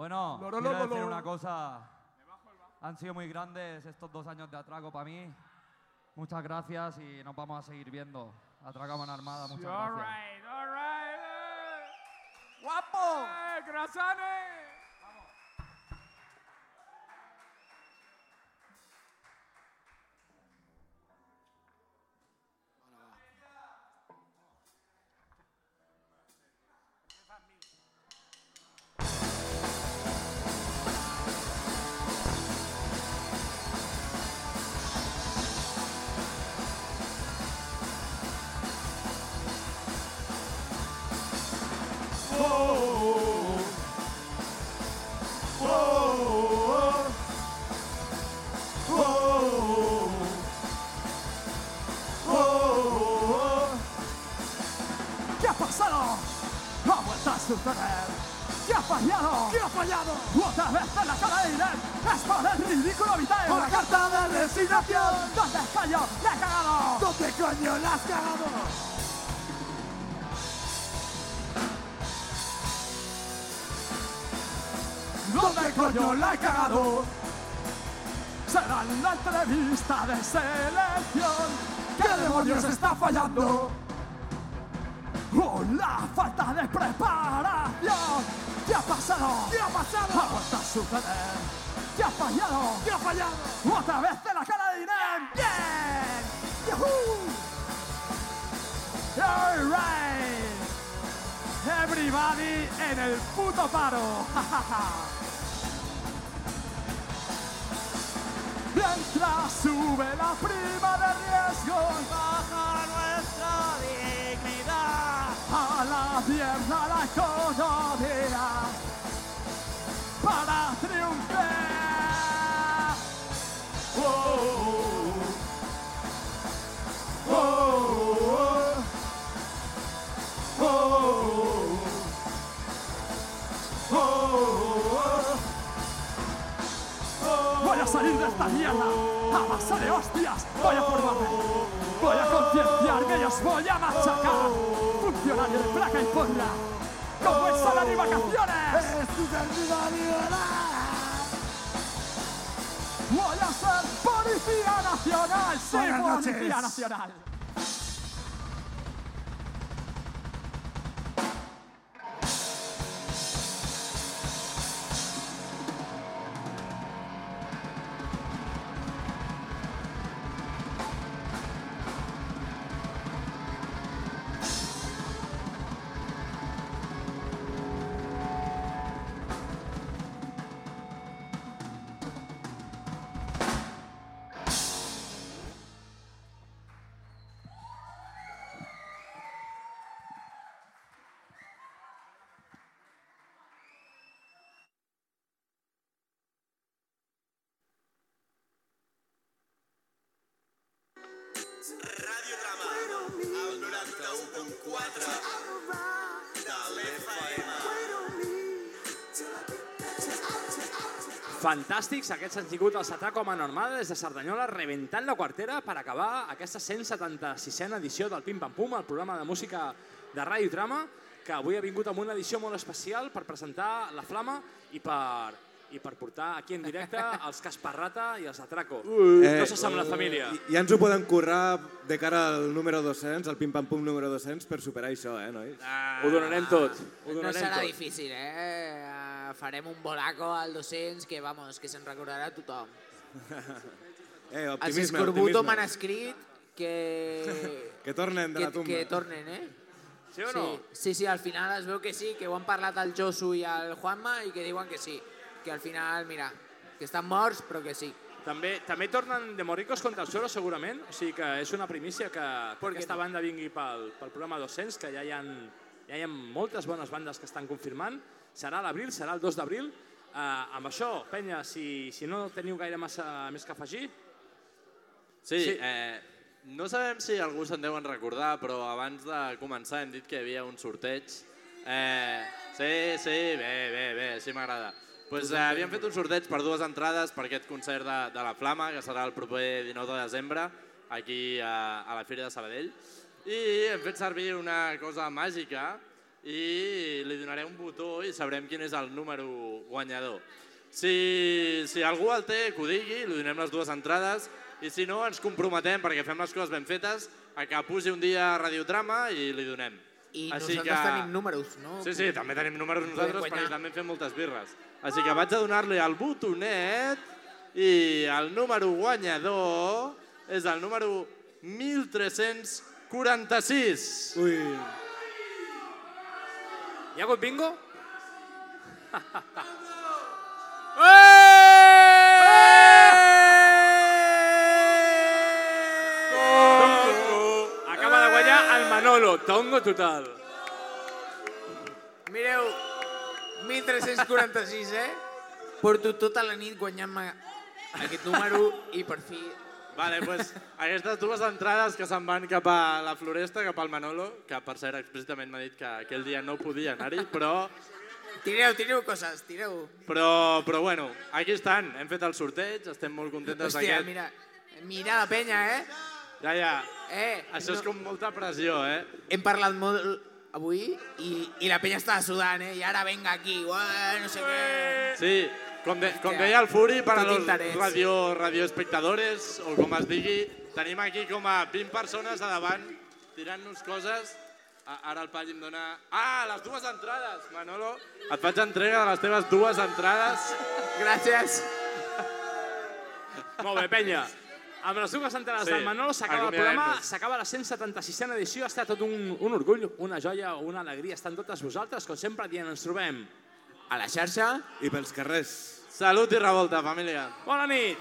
Bueno, Lo, lo, quiero lo, decir una cosa. Han sido muy grandes estos dos años de atraco para mí. Muchas gracias y nos vamos a seguir viendo. Atracamos en Armada, muchas All gracias. right, all right. ¡Guapo! ¡Eh, de selección. ¿Qué demonios está fallando? ¡Oh, la falta de preparación! ¿Qué ha pasado? ¿Qué ha pasado? Ha vuelto a suceder. ¿Qué ha fallado? ¿Qué ha fallado? ¡Otra vez en la cara de Irene! ¡Bien! All right. Everybody en el puto paro. Mientras sube la prima de riesgo, baja nuestra dignidad. a la mierda la economía Voy a salir de esta mierda a base de hostias. Voy a formarme. Voy a concienciarme y os voy a machacar. Funcionario de placa y porra. Como el salario y vacaciones. Voy a ser policía nacional. Sí, policía nacional. Fantàstics, aquests han sigut els Atraco a Normada des de Cerdanyola, reventant la quartera per acabar aquesta 176a edició del Pim Pam Pum, el programa de música de Ràdio Trama, que avui ha vingut amb una edició molt especial per presentar la Flama i per, i per portar aquí en directe els Casparrata i els Atraco. Eh, Coses amb la família. Ja ens ho podem currar de cara al número 200, al pim-pam-pum número 200, per superar això, eh, nois? Ho donarem tot. Ho No donarem serà tot. difícil, eh? Farem un bolaco al 200 que, vamos, que se'n recordarà tothom. Eh, Els optimisme, Escorbuto optimisme. m'han escrit que... Que tornen de que, la tumba. Que tornen, eh? Sí o no? Sí, sí, sí, al final es veu que sí, que ho han parlat el Josu i el Juanma i que diuen que sí. Que al final, mira, que estan morts, però que sí. També, també tornen de Morricos contra el Soro, segurament. O sigui que és una primícia que, que aquesta banda vingui pel, pel programa 200, que ja hi, ha, ja hi ha moltes bones bandes que estan confirmant. Serà a l'abril, serà el 2 d'abril. Uh, amb això, penya, si, si no teniu gaire massa més que afegir... Sí, Sí. sí. Eh, no sabem si algú se'n deuen recordar, però abans de començar hem dit que hi havia un sorteig. Eh, sí, sí, bé, bé, bé, així m'agrada. Pues, eh, havíem fet un sorteig per dues entrades per aquest concert de, de la Flama, que serà el proper 19 de desembre, aquí a, a la Fira de Sabadell. I hem fet servir una cosa màgica i li donaré un botó i sabrem quin és el número guanyador. Si, si algú el té, que ho digui, li donem les dues entrades i si no, ens comprometem, perquè fem les coses ben fetes, a que pugi un dia a Radiotrama i li donem. I nosaltres tenim números, no? Sí, sí, també tenim números nosaltres perquè també fem moltes birres. Així que vaig a donar-li el botonet i el número guanyador és el número 1346. Ui. Hagut bingo? Acaba de guanyar el Manolo, tongo total. Mireu, 1346, eh? Porto tota la nit guanyant-me aquest número i per fi... Vale, pues, aquestes dues entrades que se'n van cap a la Floresta, cap al Manolo, que per cert explícitament m'ha dit que aquell dia no podia anar-hi, però, Tireu, tireu coses, tireu. però, però bueno, aquí estan, hem fet el sorteig, estem molt contentes Hòstia, d'aquest. mira, mira la penya, eh? Ja, ja. Eh, Això és no- com molta pressió, eh? Hem parlat molt avui i, i la penya estava sudant, eh? I ara venga aquí, ué, no sé què... Sí, com, de, com deia el Furi, per a radio, radioespectadores, o com es digui, tenim aquí com a 20 persones a davant tirant-nos coses. A- Ara el Pall em dona... Ah, les dues entrades, Manolo. Et faig entrega de les teves dues entrades. Gràcies. Molt bé, penya. Amb les dues entrades Sí, del Manolo s'acaba el programa, s'acaba la 176a edició, ha estat tot un, un orgull, una joia, una alegria, estan totes vosaltres, com sempre dient, ens trobem a la xarxa I pels carrers. Salut i revolta, família. Bona nit!